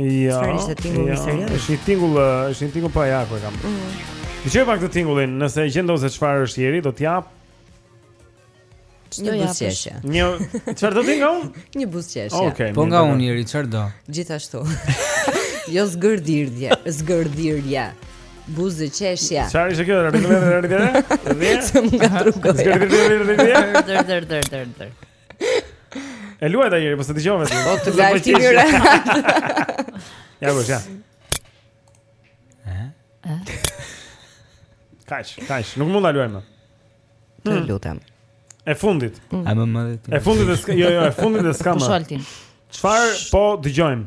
Ja. Çfarë ishte tingull misterios? Është një tingull, është një tingull pa ja ku e kam. Dëgjoje pak tingullin, nëse e gjen dot se çfarë është Jeri, do t'jap Një buzëqeshje. Një çfarë do të nga unë? Një buzëqeshje. Okay, po nga unë Jeri çfarë do? Gjithashtu. Jo zgërdhirje, zgërdhirja. Buzëqeshja. Çfarë ishte kjo? Të nga trukoj. E luaj ta Jeri, po s'dëgjohet. Po të luaj ti Jeri. Ja bësh, ja. Kaç, kaç, nuk mund ta luajmë. më. Të hmm. lutem. E fundit. Hmm. A më më. E fundit, jo, jo, e fundit e s'kam. Çfarë po dëgjojmë?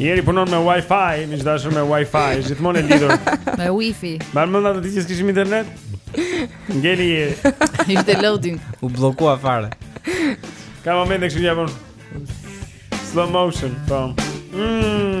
Jeri punon me wifi, miq të dashur me wifi, gjithmonë e lidur Me wifi Mban mend atë ditë që s'kishim internet? Ngeli Jeri Ishte loading U bllokua fare Ka momente kështu një bon Slow motion, po Mmm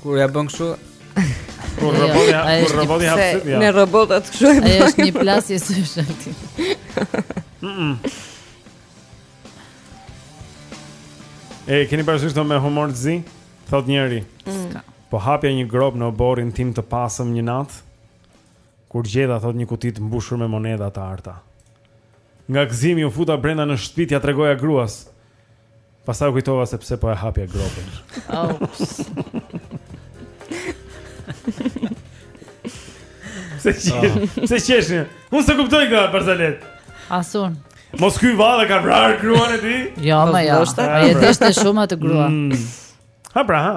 Kur ia bën kështu? Kur jo. roboti, kur roboti hap sytë, ja. Ne robotat kështu. Ai është një plasje sysh aty. Mhm. E keni parasysh atë me humor të zi? Thotë njëri. Mm. Po hapja një gropë në oborrin tim të pasëm një natë. Kur gjeta thotë një kuti të mbushur me monedha të arta. Nga gëzimi u futa brenda në shtëpi t'ia tregoja gruas. Pastaj u kujtova se pse po e hapja gropën. Pse qesh, pse qesh. Unë s'e kuptoj këtë barcaletë. As unë. Mos ky vallë ka vrarë gruan e tij? Jo, më jo. Ai e donte shumë atë grua. Mm. Ha pra, ha.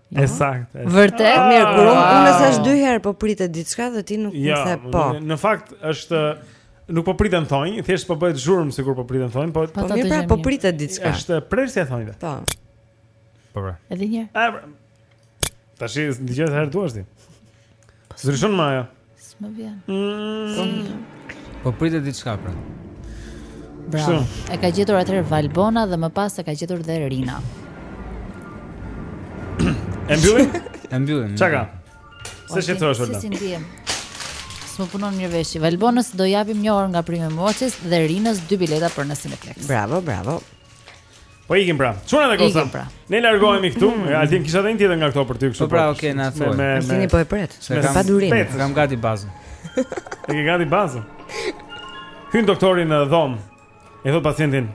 E saktë. Vërtet, ah, mirë, kur unë unë sa dy herë po pritet diçka dhe ti nuk më the po. Jo, në fakt është nuk po priten thonj, thjesht po bëhet zhurmë sikur po priten thonj, po po mirë pra po pritet diçka. Është prerësja e thonjve. Po. Po. Pra. Edhe një. Tashi dëgjoje sa herë duash ti. Zërshon Maja. S'më vjen. Mm. Po pritet diçka pra. Bravo. E ka gjetur atëherë Valbona dhe më pas e ka gjetur dhe Rina. E mbyllim? E mbyllim. Çka? Se si thua Solda? S'e ndiej? S'më punon mirë veshi. Valbonës do i japim një orë nga Prime Moçes dhe Rinës dy bileta për në Cineplex. Bravo, bravo. Po ikim pra. Çuna dhe goca. Pra. Ne largohemi këtu. Mm. Altin kisha dhe një tjetër nga këto për ty kështu. Po pra, po, okay, na thua. Altini po e pret. Me padurim. Kam gati bazën. E ke gati bazën. Hyn doktori në dhomë. I thotë pacientit,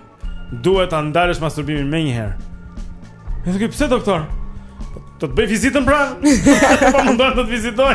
"Duhet ta ndalësh masturbimin menjëherë." I thotë, "Pse doktor?" Po të bëj vizitën pra. Po mundohem të të vizitoj.